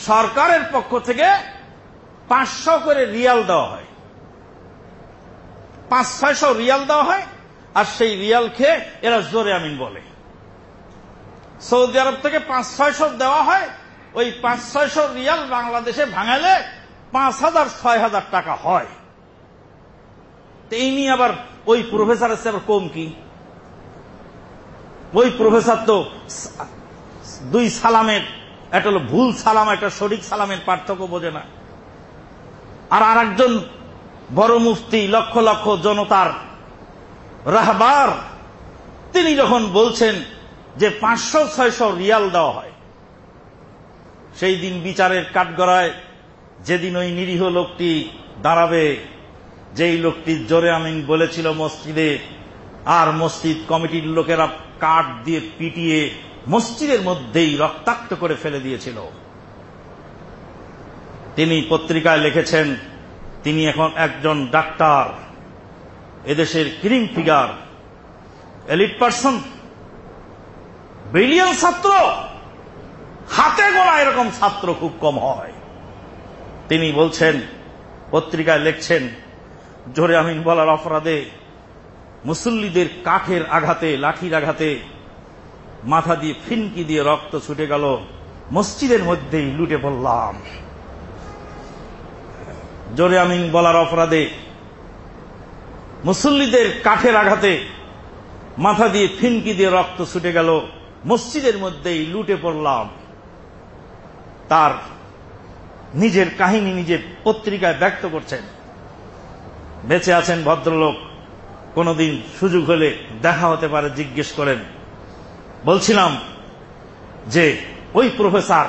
সরকারের পক্ষ থেকে পাঁচশো করে রিয়াল দেওয়া হয়। পাঁচ ছয়শো রিয়াল দেওয়া হয় আর সেই রিয়াল খেয়ে এরা জোরে আমিন বলে। সৌদি আরব থেকে পাঁচ ছয়শো দেওয়া হয়, ওই পাঁচ ছয়শো রিয়াল বাংলাদেশে ভাঙালে পাঁচ হাজার, ছয় হাজার টাকা হয়। তো এই নিয়ে আবার ওই প্রফেসরের চেয়ে আবার কম কি? ওই প্রফেসর তো দুই সালামের, একটা হলো ভুল সালাম, একটা সঠিক সালামের পার্থক্য বোঝে না। আর আর একজন বড় মুফতি, লক্ষ লক্ষ জনতার রাহবার, তিনি যখন বলছেন যে পাঁচশো ছয়শো রিয়াল দেওয়া হয়, সেই দিন বিচারের কাঠগড়ায় যেদিন ওই নিরীহ লোকটি দাঁড়াবে যেই লোকটি জোরে আমিন বলেছিল মসজিদে, আর মসজিদ কমিটির লোকেরা কাঠ দিয়ে পিটিয়ে মসজিদের মধ্যেই রক্তাক্ত করে ফেলে দিয়েছিল। তিনি পত্রিকায় লিখেছেন, তিনি এখন একজন ডাক্তার, এদেশের cream figure, elite person, brilliant ছাত্র, হাতে গোলা এরকম ছাত্র খুব কম হয়। তিনি বলছেন, পত্রিকায় লিখছেন জোরে আমিন বলার অপরাধে মুসল্লিদের কাঠের আঘাতে, লাঠির আঘাতে মাথা দিয়ে ফিনকি দিয়ে রক্ত ছুটে গেল। মসজিদের মধ্যেই লুটে পড়লাম। জোরে আমিন বলার অপরাধে মুসল্লিদের কাঠের আঘাতে মাথা দিয়ে ফিনকি দিয়ে রক্ত ছুটে গেল। মসজিদের মধ্যেই লুটে পড়লাম। তার নিজের কাহিনী নিজের পত্রিকায় ব্যক্ত করছেন। বেঁচে আছেন ভদ্রলোক, কোনদিন সুযোগ হলে দেখা হতে পারে, জিজ্ঞেস করেন। বলছিলাম যে, ওই প্রফেসর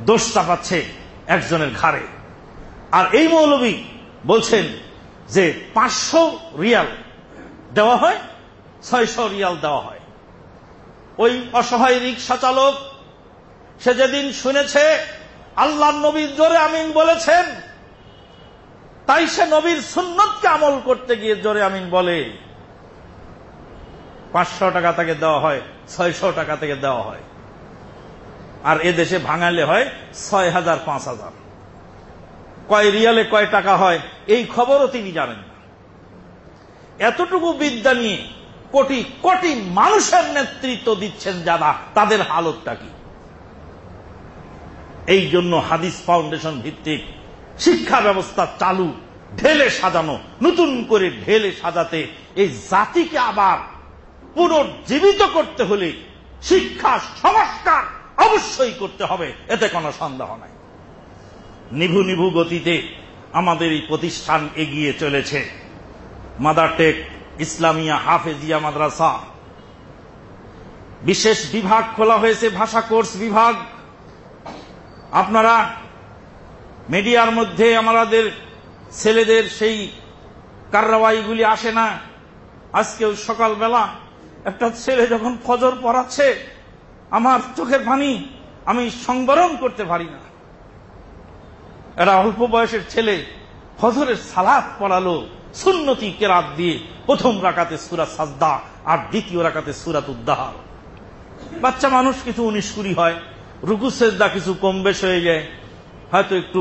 দোষ চাপাচ্ছে একজনের ঘাড়ে। আর এই মৌলবী বলছেন যে, পাঁচশো রিয়াল দেওয়া হয়, ছয়শো রিয়াল দেওয়া হয়। ওই অসহায় রিক্সা চালক, সে যেদিন শুনেছে আল্লাহ নবীর জোরে আমিন বলেছেন তাই সে নবীর সুন্নতকে আমল করতে গিয়ে জোরে আমিন বলে, পাঁচশো টাকা থেকে দেওয়া হয়, ছয়শো টাকা থেকে দেওয়া হয়। আর এ দেশে ভাঙালে হয় ছয় হাজার, পাঁচ হাজার। কয় রিয়ালে কয় টাকা হয়, এই খবরও তিনি জানেন না। এতটুকু বিদ্যা নিয়ে কোটি কোটি মানুষের নেতৃত্ব দিচ্ছেন যারা, তাদের হালতটা কি? এই জন্য হাদিস ফাউন্ডেশন ভিত্তিক শিক্ষা ব্যবস্থা চালু, ঢেলে সাজানো, নতুন করে ঢেলে সাজাতে এই জাতিকে আবার পুনর্জীবিত করতে হলে শিক্ষা সংস্কার অবশ্যই করতে হবে, এতে কোনো সন্দেহ নাই। নিভু নিভু গতিতে আমাদের এই প্রতিষ্ঠান এগিয়ে চলেছে। মাদারটেক ইসলামিয়া হাফেজিয়া মাদ্রাসা। বিশেষ বিভাগ খোলা হয়েছে, ভাষা কোর্স বিভাগ। আপনারা মিডিয়ার মধ্যে আমাদের ছেলেদের সেই কার্রাবাইগুলি আসে না। আজকেও সকালবেলা একটা ছেলে যখন ফজর পড়াচ্ছে, আমার চোখের পানি আমি সংবরণ করতে পারি না। এরা অল্প বয়সের ছেলে, ফজরের সালাদ পড়ালো সুন্নতি কেরাত দিয়ে প্রথম রাকাতে সুরাত সাজদা আর দ্বিতীয় রাকাতে সুরাত উদ্দাহার বাচ্চা মানুষ কিছু উনিশ কুড়ি হয়, রুকু সেজদা কিছু কম বেশ হয়ে যায়। হয়তো একটু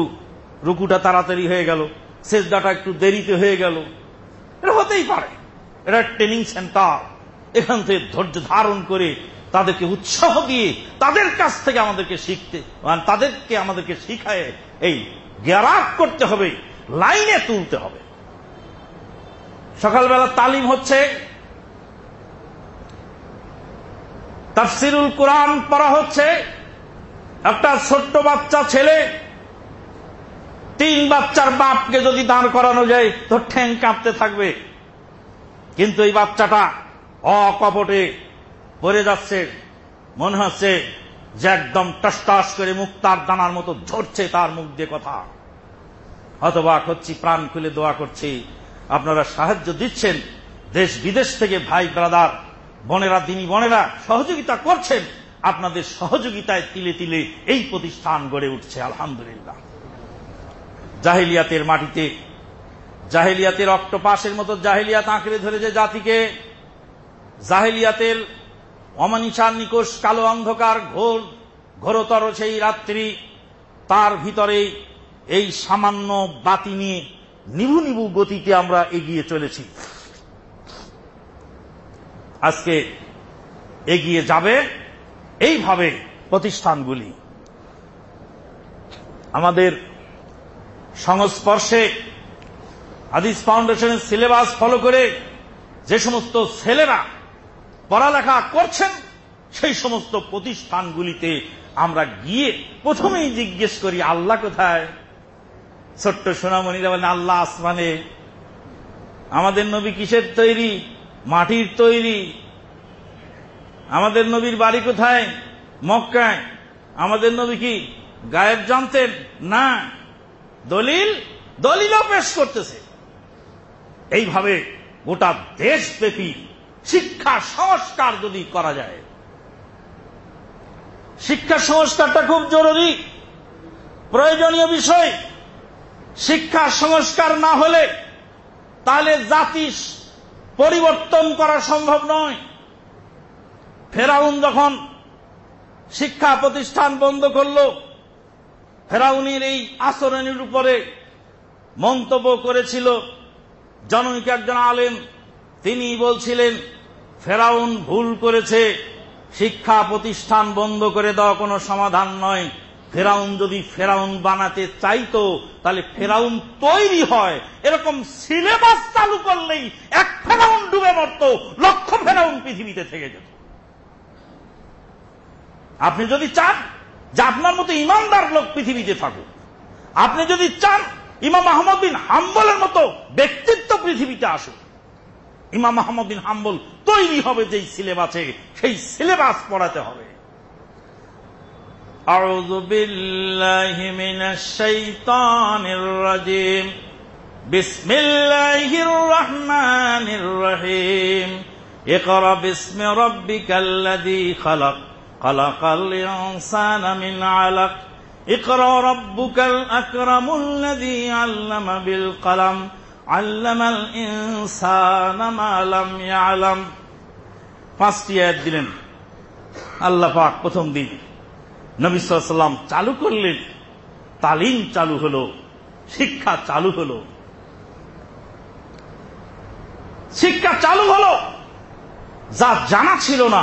রুকুটা তাড়াতাড়ি হয়ে গেল, সেজদাটা একটু দেরিতে হয়ে গেল। এটা হতেই পারে। এটা ট্রেনিং সেন্টার। এখান থেকে ধৈর্য ধারণ করে তাদেরকে উৎসাহ দিয়ে তাদের কাছ থেকে আমাদেরকে শিখতে মানে তাদেরকে আমাদেরকে শিখায় এই গ্যারাক করতে হবে, লাইনে তুলতে হবে। সকালবেলা তালিম হচ্ছে, তাফসিরুল কোরআন পড়া হচ্ছে, একটা ছোট্ট বাচ্চা ছেলে তিন বাচ্চার বাপকে যদি দাঁড় করানো যায়, তো ঠ্যাং কাঁপতে থাকবে। কিন্তু এই বাচ্চাটা অকপটে পড়ে যাচ্ছে, মনে হচ্ছে যে একদম টস করে মুক্তার দানার মতো ঝরছে তার মুখ দিয়ে কথা। অথবা করছি প্রাণ খুলে দোয়া করছি। আপনারা সাহায্য দিচ্ছেন, দেশ বিদেশ থেকে ভাই ব্রাদার, বোনেরা, দিনী বোনেরা সহযোগিতা করছেন। আপনাদের সহযোগিতায় তিলে তিলে এই প্রতিষ্ঠান গড়ে উঠছে, আলহামদুলিল্লাহ। জাহিলিয়াতের মাটিতে। জাহিলিয়াতের অক্টোপাসের মতো জাহিলিয়াত আঁকড়ে ধরে যে জাতিকে। জাহিলিয়াতের অমানিসার নিকোষ কালো অন্ধকার ঘোর, ঘোরতর সেই রাত্রি, তার ভিতরে এই সামান্য বাতি নিয়ে নিভু নিভু গতিতে আমরা এগিয়ে চলেছি। আজকে এগিয়ে যাবে এইভাবে প্রতিষ্ঠানগুলি। আমাদের সংস্পর্শে আদিস ফাউন্ডেশনের সিলেবাস ফলো করে যে সমস্ত ছেলেরা পড়ালেখা করছেন, সেই সমস্ত প্রতিষ্ঠানগুলিতে আমরা গিয়ে প্রথমেই জিজ্ঞেস করি, আল্লাহ কোথায়? ছোট্ট সোনামণিরা বলেন, আল্লাহ আসমানে। আমাদের নবী কিসের তৈরি? মাটির তৈরি। আমাদের নবীর বাড়ি কোথায়? মক্কায়। আমাদের নবী কি গায়েব জানতেন? না। দলিল, দলিলও পেশ করতেছে। এইভাবে গোটা দেশব্যাপী শিক্ষা সংস্কার যদি করা যায়, শিক্ষা সংস্কারটা খুব জরুরি। প্রয়োজনীয় বিষয়, শিক্ষা সংস্কার না হলে তাহলে জাতি পরিবর্তন করা সম্ভব নয়। ফেরাউন যখন শিক্ষা প্রতিষ্ঠান বন্ধ করল ফেরাউনের এই আচরণের উপরে মন্তব্য করেছিল জনৈক একজন আলেম। তিনি বলছিলেন, ফেরাউন ভুল করেছে, শিক্ষা প্রতিষ্ঠান বন্ধ করে দেওয়া কোনো সমাধান নয়। ফেরাউন যদি ফেরাউন বানাতে চাইতো, তাহলে ফেরাউন তৈরি হয়। এরকম সিলেবাস চালু করলেই এক ফেরাউন ডুবে মরত, লক্ষ ফেরাউন পৃথিবীতে থেকে যেত। আপনি যদি চান যে আপনার মতো ইমানদার লোক পৃথিবীতে থাকুক আপনি যদি চান ইমাম আহমদ বিন হাম্বলের মতো ব্যক্তিত্ব পৃথিবীতে আসুক ইমাম আহমদ বিন হাম্বল তৈরি হবে যেই সিলেবাসে সেই সিলেবাস পড়াতে হবে أعوذ بالله من الشيطان الرجيم بسم الله الرحمن الرحيم اقرأ باسم ربك الذي خلق خلق الإنسان من علق اقرأ ربك الأكرم الذي علم بالقلم علم الإنسان ما لم يعلم পাঁচটি আয়াত দিলেন আল্লাহ পাক প্রথম দিন নবী সাল্লাম চালু করলেন তালিম চালু হলো শিক্ষা চালু হলো শিক্ষা চালু হলো যা জানা ছিল না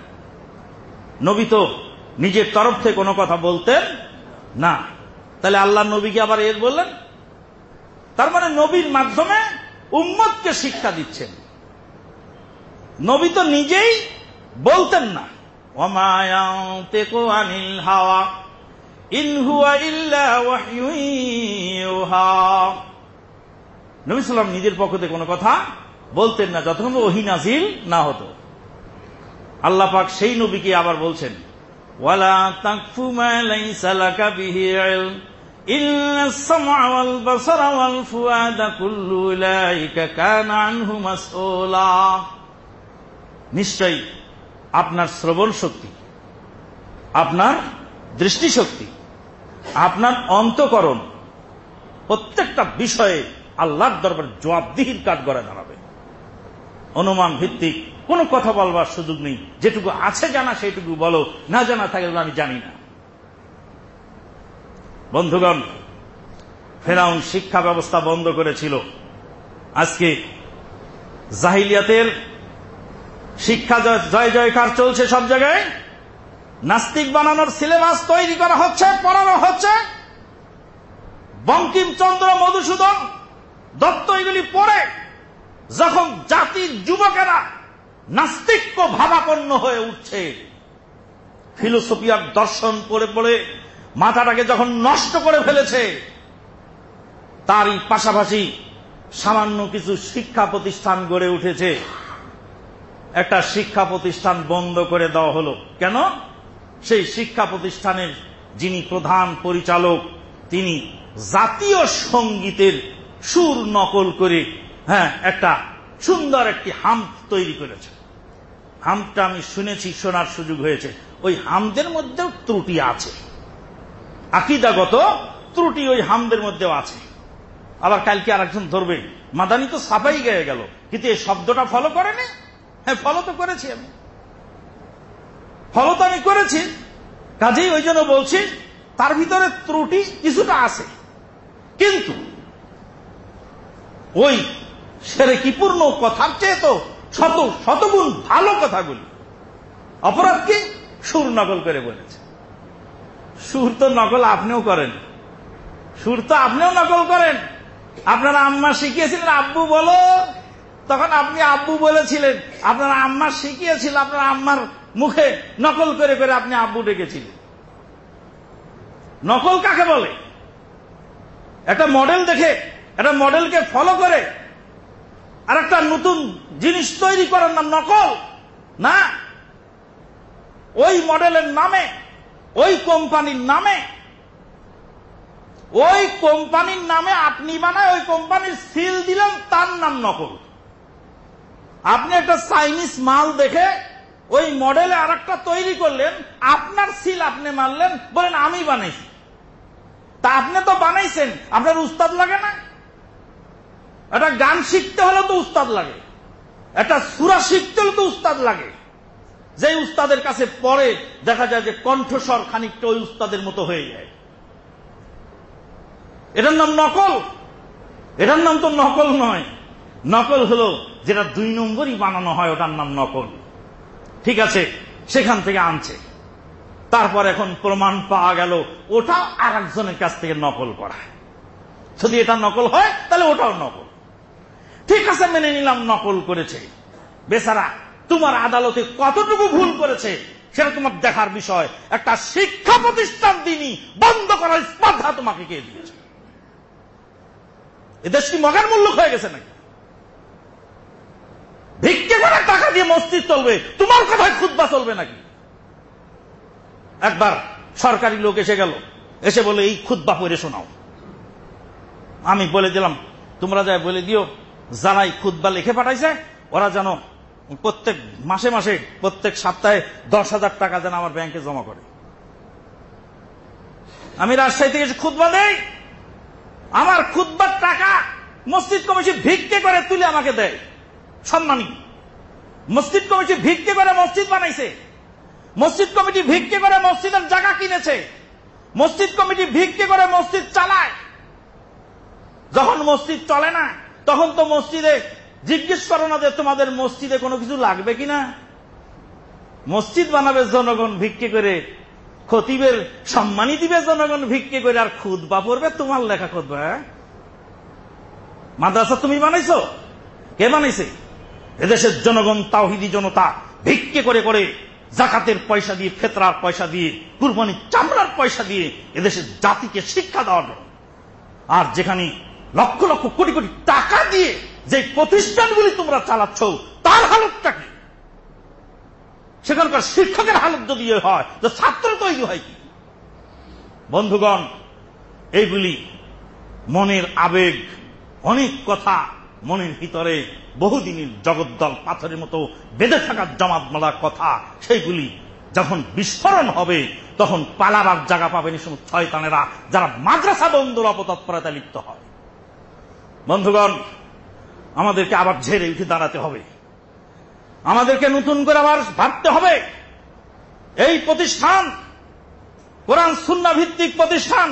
নবী তো নিজের তরফ থেকে কোনো কথা বলতেন না। তাহলে আল্লাহ নবীকে আবার এর বললেন? তার মানে নবীর মাধ্যমে উম্মতকে শিক্ষা দিচ্ছেন। নবী তো নিজেই বলতেন না। হাওয়া নবী সাল্লাম নিজের পক্ষ থেকে কোনো কথা বলতেন না, যতক্ষণ ওহিনাজিল না হতো। আল্লাহ পাক সেই নবীকে আবার বলছেন, ওয়ালা তাকফু মা লাইসা লাকা বিহি ইলম ইন্না আস-সাম'a ওয়াল বাসারা ওয়াল ফুআদা কুল্লু উলাইকা কানা আনহু মাসউলা। নিশ্চয়ই আপনার শ্রবণ শক্তি, আপনার দৃষ্টিশক্তি, আপনার অন্তকরণ প্রত্যেকটা বিষয়ে আল্লাহর দরবার জবাবদিহির কাঠ গড়ে দাঁড়াবে। অনুমান ভিত্তিক কোনো কথা বলবার সুযোগ নেই। যেটুকু আছে জানা, সেইটুকু বলো। না জানা থাকলে আমি জানি না। বন্ধুগণ, ফেরাউন শিক্ষা ব্যবস্থা বন্ধ করেছিল। আজকে জাহিলিয়াতের শিক্ষা জয় জয়কার চলছে সব জায়গায়। নাস্তিক বানানোর সিলেবাস তৈরি করা হচ্ছে, পড়ানো হচ্ছে। বঙ্কিমচন্দ্র মধুসূদন দত্ত এগুলি পড়ে, যখন জাতির যুবকেরা নাস্তিক্য ভাবাপন্ন হয়ে উঠছে। ফিলোসফিয়ার দর্শন পড়ে পড়ে মাথাটাকে যখন নষ্ট করে ফেলেছে, তারই পাশাপাশি সামান্য কিছু শিক্ষা প্রতিষ্ঠান গড়ে উঠেছে। একটা শিক্ষা প্রতিষ্ঠান বন্ধ করে দেওয়া হলো। কেন? সেই শিক্ষা প্রতিষ্ঠানের যিনি প্রধান পরিচালক, তিনি জাতীয় সঙ্গীতের সুর নকল করে হ্যাঁ একটা সুন্দর একটি হাম্প তৈরি করেছে। হামটা আমি শুনেছি, শোনার সুযোগ হয়েছে। ওই হামদের মধ্যেও ত্রুটি আছে। আকিদাগত ত্রুটি ওই হামদের মধ্যেও আছে। আবার কালকে আর একজন ধরবে, মাদানি তো সাফাই গেয়ে গেল, কিন্তু এই শব্দটা ফলো করেনি? হ্যাঁ ফলো তো করেছি আমি। ফলো তো আমি করেছি। কাজেই ওই জন্য বলছি, তার ভিতরে ত্রুটি কিছুটা আছে। কিন্তু ওই সেরে কিপূর্ণ কথার চেয়ে তো শত, শতগুণ ভালো কথাগুলি। অপরাধকে সুর নকল করে বলেছে। সুর তো নকল আপনিও করেন। সুর তো আপনিও নকল করেন। আপনার আম্মা শিখিয়েছিলেন, আব্বু বলো। তখন আপনি আব্বু বলেছিলেন, আপনার আম্মা শিখিয়েছিল, আপনার আম্মার মুখে নকল করে করে আপনি আব্বু ডেকেছিলেন। নকল কাকে বলে? একটা মডেল দেখে, একটা মডেলকে ফলো করে আর একটা নতুন জিনিস তৈরি করার নাম নকল? না। ওই মডেলের নামে, ওই কোম্পানির নামে, ওই কোম্পানির নামে আপনি বানায়, ওই কোম্পানির সিল দিলেন, তার নাম নকল। আপনি একটা চাইনিজ মাল দেখে ওই মডেলে আর তৈরি করলেন, আপনার সিল আপনি মারলেন, বলেন আমি বানাইছি। তা আপনি তো বানাইছেন, আপনার উস্তাদ লাগে না? একটা গান শিখতে হলে তো উস্তাদ লাগে। একটা সুরা শিখতে হলে তো উস্তাদ লাগে। যে উস্তাদের কাছে পরে দেখা যায় যে কণ্ঠস্বর খানিকটা ওই উস্তাদের মতো হয়ে যায়। এটার নাম নকল। এটার নাম তো নকল নয়। নকল হলো যেটা দুই নম্বরই বানানো হয়, ওটার নাম নকল। ঠিক আছে, সেখান থেকে আনছে। তারপর এখন প্রমাণ পাওয়া গেল ওটা আর একজনের কাছ থেকে নকল করা। যদি এটা নকল হয়, তাহলে ওটাও নকল। ঠিক আছে, মেনে নিলাম, নকল করেছে। বেচারা, তোমার আদালতে কতটুকু ভুল করেছে, সেটা তোমার দেখার বিষয়। একটা শিক্ষা প্রতিষ্ঠান তিনি বন্ধ করার স্পর্ধা তোমাকে কে দিয়েছে? এদেশ কি মগার মূল্য হয়ে গেছে নাকি? ভিক্ষে করে টাকা দিয়ে মসজিদ চলবে, তোমার কথায় খুদ্া চলবে নাকি? একবার সরকারি লোক এসে গেল, এসে বলে, এই খুদ্া পড়ে শোনাও। আমি বলে দিলাম, তোমরা যায় বলে দিও যারাই খুদ্া লিখে পাঠাইছে। ওরা যেন প্রত্যেক মাসে মাসে, প্রত্যেক সপ্তাহে দশ হাজার টাকা যেন আমার ব্যাংকে জমা করে। আমি রাজশাহী থেকে খুদ্া দেই, আমার খুদ্বার টাকা মসজিদ কমিটি ভিক্ষে করে তুলে আমাকে দেয়। সম্মানী। মসজিদ কমিটি ভিক্ষে করে মসজিদ বানাইছে। মসজিদ কমিটি ভিক্ষে করে মসজিদের জায়গা কিনেছে। মসজিদ কমিটি ভিক্ষে করে মসজিদ চালায়। যখন মসজিদ চলে না তখন তো মসজিদে জিজ্ঞেস করো না যে তোমাদের মসজিদে কোনো কিছু লাগবে কিনা? মসজিদ বানাবে জনগণ ভিক্ষে করে, খতিবের সম্মানই দিবে জনগণ ভিক্ষে করে, আর খুদবা পড়বে তোমার লেখা খুদবা হ্যাঁ? মাদ্রাসা তুমি বানাইছো? কে বানাইছে? এদেশের জনগণ তাওহিদি জনতা ভিক্ষে করে করে জাকাতের পয়সা দিয়ে, ফেতরার পয়সা দিয়ে, কুরবানির চামড়ার পয়সা দিয়ে এদেশের জাতিকে শিক্ষা দেওয়ার আর যেখানে লক্ষ লক্ষ কোটি কোটি টাকা দিয়ে যে প্রতিষ্ঠানগুলি তোমরা চালাচ্ছ, তার হালতটা কি? সেখানকার শিক্ষকের হালত যদি হয়, তো ছাত্র তৈরি হয় কি? বন্ধুগণ, এইগুলি মনের আবেগ, অনেক কথা মনের ভিতরে বহুদিনের জগদ্দল পাথরের মতো বেঁধে থাকার জমাত মালার কথা, সেইগুলি যখন বিস্ফোরণ হবে, তখন পালাবার জায়গা পাবেন এই সমস্ত ছয়তানেরা যারা মাদ্রাসা বন্ধুর অপতৎপরতা লিপ্ত হয়। বন্ধুগণ, আমাদেরকে আবার ঝেড়ে উঠে দাঁড়াতে হবে। আমাদেরকে নতুন করে আবার ভাবতে হবে। এই প্রতিষ্ঠান, কোরআন সুন্না ভিত্তিক প্রতিষ্ঠান,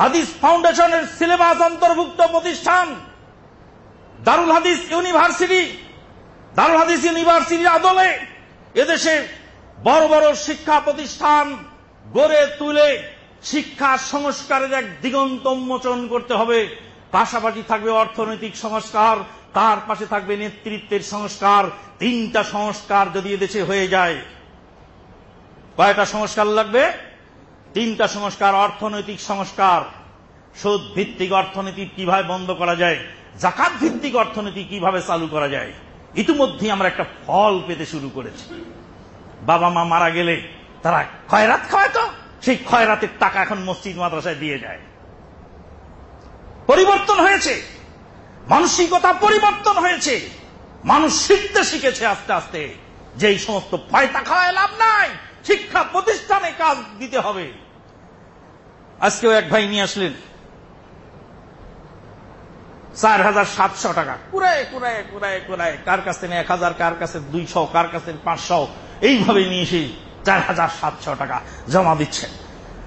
হাদিস ফাউন্ডেশনের সিলেবাস অন্তর্ভুক্ত প্রতিষ্ঠান, দারুল হাদিস ইউনিভার্সিটি, দারুল হাদিস ইউনিভার্সিটির আদলে এদেশে বড় বড় শিক্ষা প্রতিষ্ঠান গড়ে তুলে শিক্ষা সংস্কারের এক দিগন্ত উন্মোচন করতে হবে। পাশাপাশি থাকবে অর্থনৈতিক সংস্কার, তার পাশে থাকবে নেতৃত্বের সংস্কার। তিনটা সংস্কার যদি এদেশে হয়ে যায়, কয়টা সংস্কার লাগবে? তিনটা সংস্কার, অর্থনৈতিক সংস্কার। সুদ ভিত্তিক অর্থনীতি কীভাবে বন্ধ করা যায়? জাকাত ভিত্তিক অর্থনীতি কীভাবে চালু করা যায়? ইতিমধ্যে আমরা একটা ফল পেতে শুরু করেছি। বাবা মা মারা গেলে তারা খয়রাত খাওয়ায় তো সেই খয়রাতের টাকা এখন মসজিদ মাদ্রাসায় দিয়ে যায়। পরিবর্তন হয়েছে। মানসিকতা পরিবর্তন হয়েছে। মানুষ শিখতে শিখেছে আস্তে আস্তে যে এই সমস্ত ফয়তা খাওয়ায় লাভ নাই, শিক্ষা প্রতিষ্ঠানে কাজ দিতে হবে। আজকেও এক ভাই নিয়ে আসলেন। চার হাজার সাতশো টাকা। কুড়ায় কুড়ায় কুড়ায় কুড়ায়। কার কাছে এক হাজার, কার কাছে দুইশো, কার কাছে পাঁচশো? এইভাবে নিয়ে এসে চার হাজার সাতশো টাকা জমা দিচ্ছেন।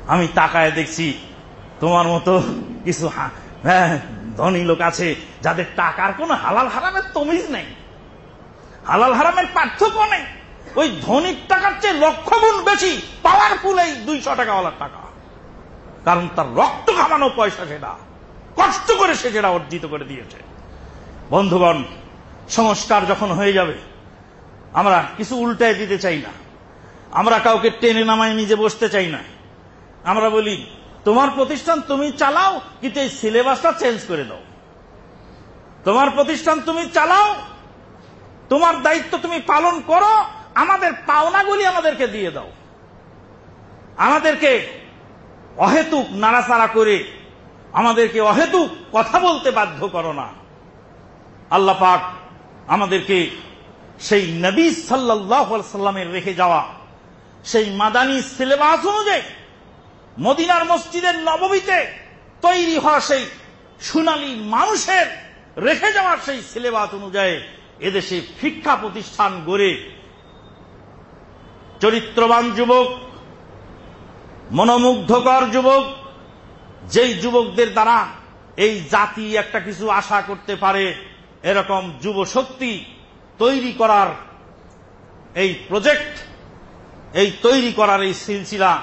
আমি তাকায় দেখছি তোমার মতো কিছু হ্যাঁ ধনী লোক আছে, যাদের টাকার কোনো হালাল হারামের তমিজ নেই। হালাল হারামের পার্থক্য নেই। ওই ধনির টাকার চেয়ে লক্ষ গুণ বেশি পাওয়ারফুল এই দুইশো টাকাওয়ালার টাকা। কারণ তার রক্ত খামানো পয়সা সেটা, কষ্ট করে সে যেটা অর্জিত করে দিয়েছে। বন্ধুগণ, সংস্কার যখন হয়ে যাবে, আমরা কিছু উল্টায় দিতে চাই না। আমরা কাউকে টেনে নামায় নিজে বসতে চাই না। আমরা বলি তোমার প্রতিষ্ঠান তুমি চালাও, কিন্তু এই সিলেবাসটা চেঞ্জ করে দাও। তোমার প্রতিষ্ঠান তুমি চালাও, তোমার দায়িত্ব তুমি পালন করো, আমাদের পাওনাগুলি আমাদেরকে দিয়ে দাও। আমাদেরকে অহেতুক নাড়াচাড়া করে আমাদেরকে অহেতুক কথা বলতে বাধ্য করো না। আল্লাহ পাক আমাদেরকে সেই নবী সাল্লাহ সাল্লামের রেখে যাওয়া, সেই মাদানী সিলেবাস অনুযায়ী মদিনার মসজিদের নবমীতে তৈরি হওয়া সেই সোনালী মানুষের রেখে যাওয়ার সেই সিলেবাস অনুযায়ী এদেশে শিক্ষা প্রতিষ্ঠান গড়ে চরিত্রবান যুবক, মনোমুগ্ধকর যুবক, যেই যুবকদের দ্বারা এই জাতি একটা কিছু আশা করতে পারে, এরকম যুব শক্তি তৈরি করার এই প্রজেক্ট, এই তৈরি করার এই সিলসিলা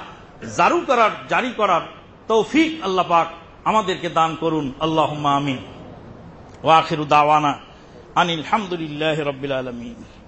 জারু করার, জারি করার তৌফিক আল্লাহ পাক আমাদেরকে দান করুন। আল্লাহ আমিন। ওয়াখির দাওয়ানা আনিল হামদুলিল্লাহ রবিল আলমিন।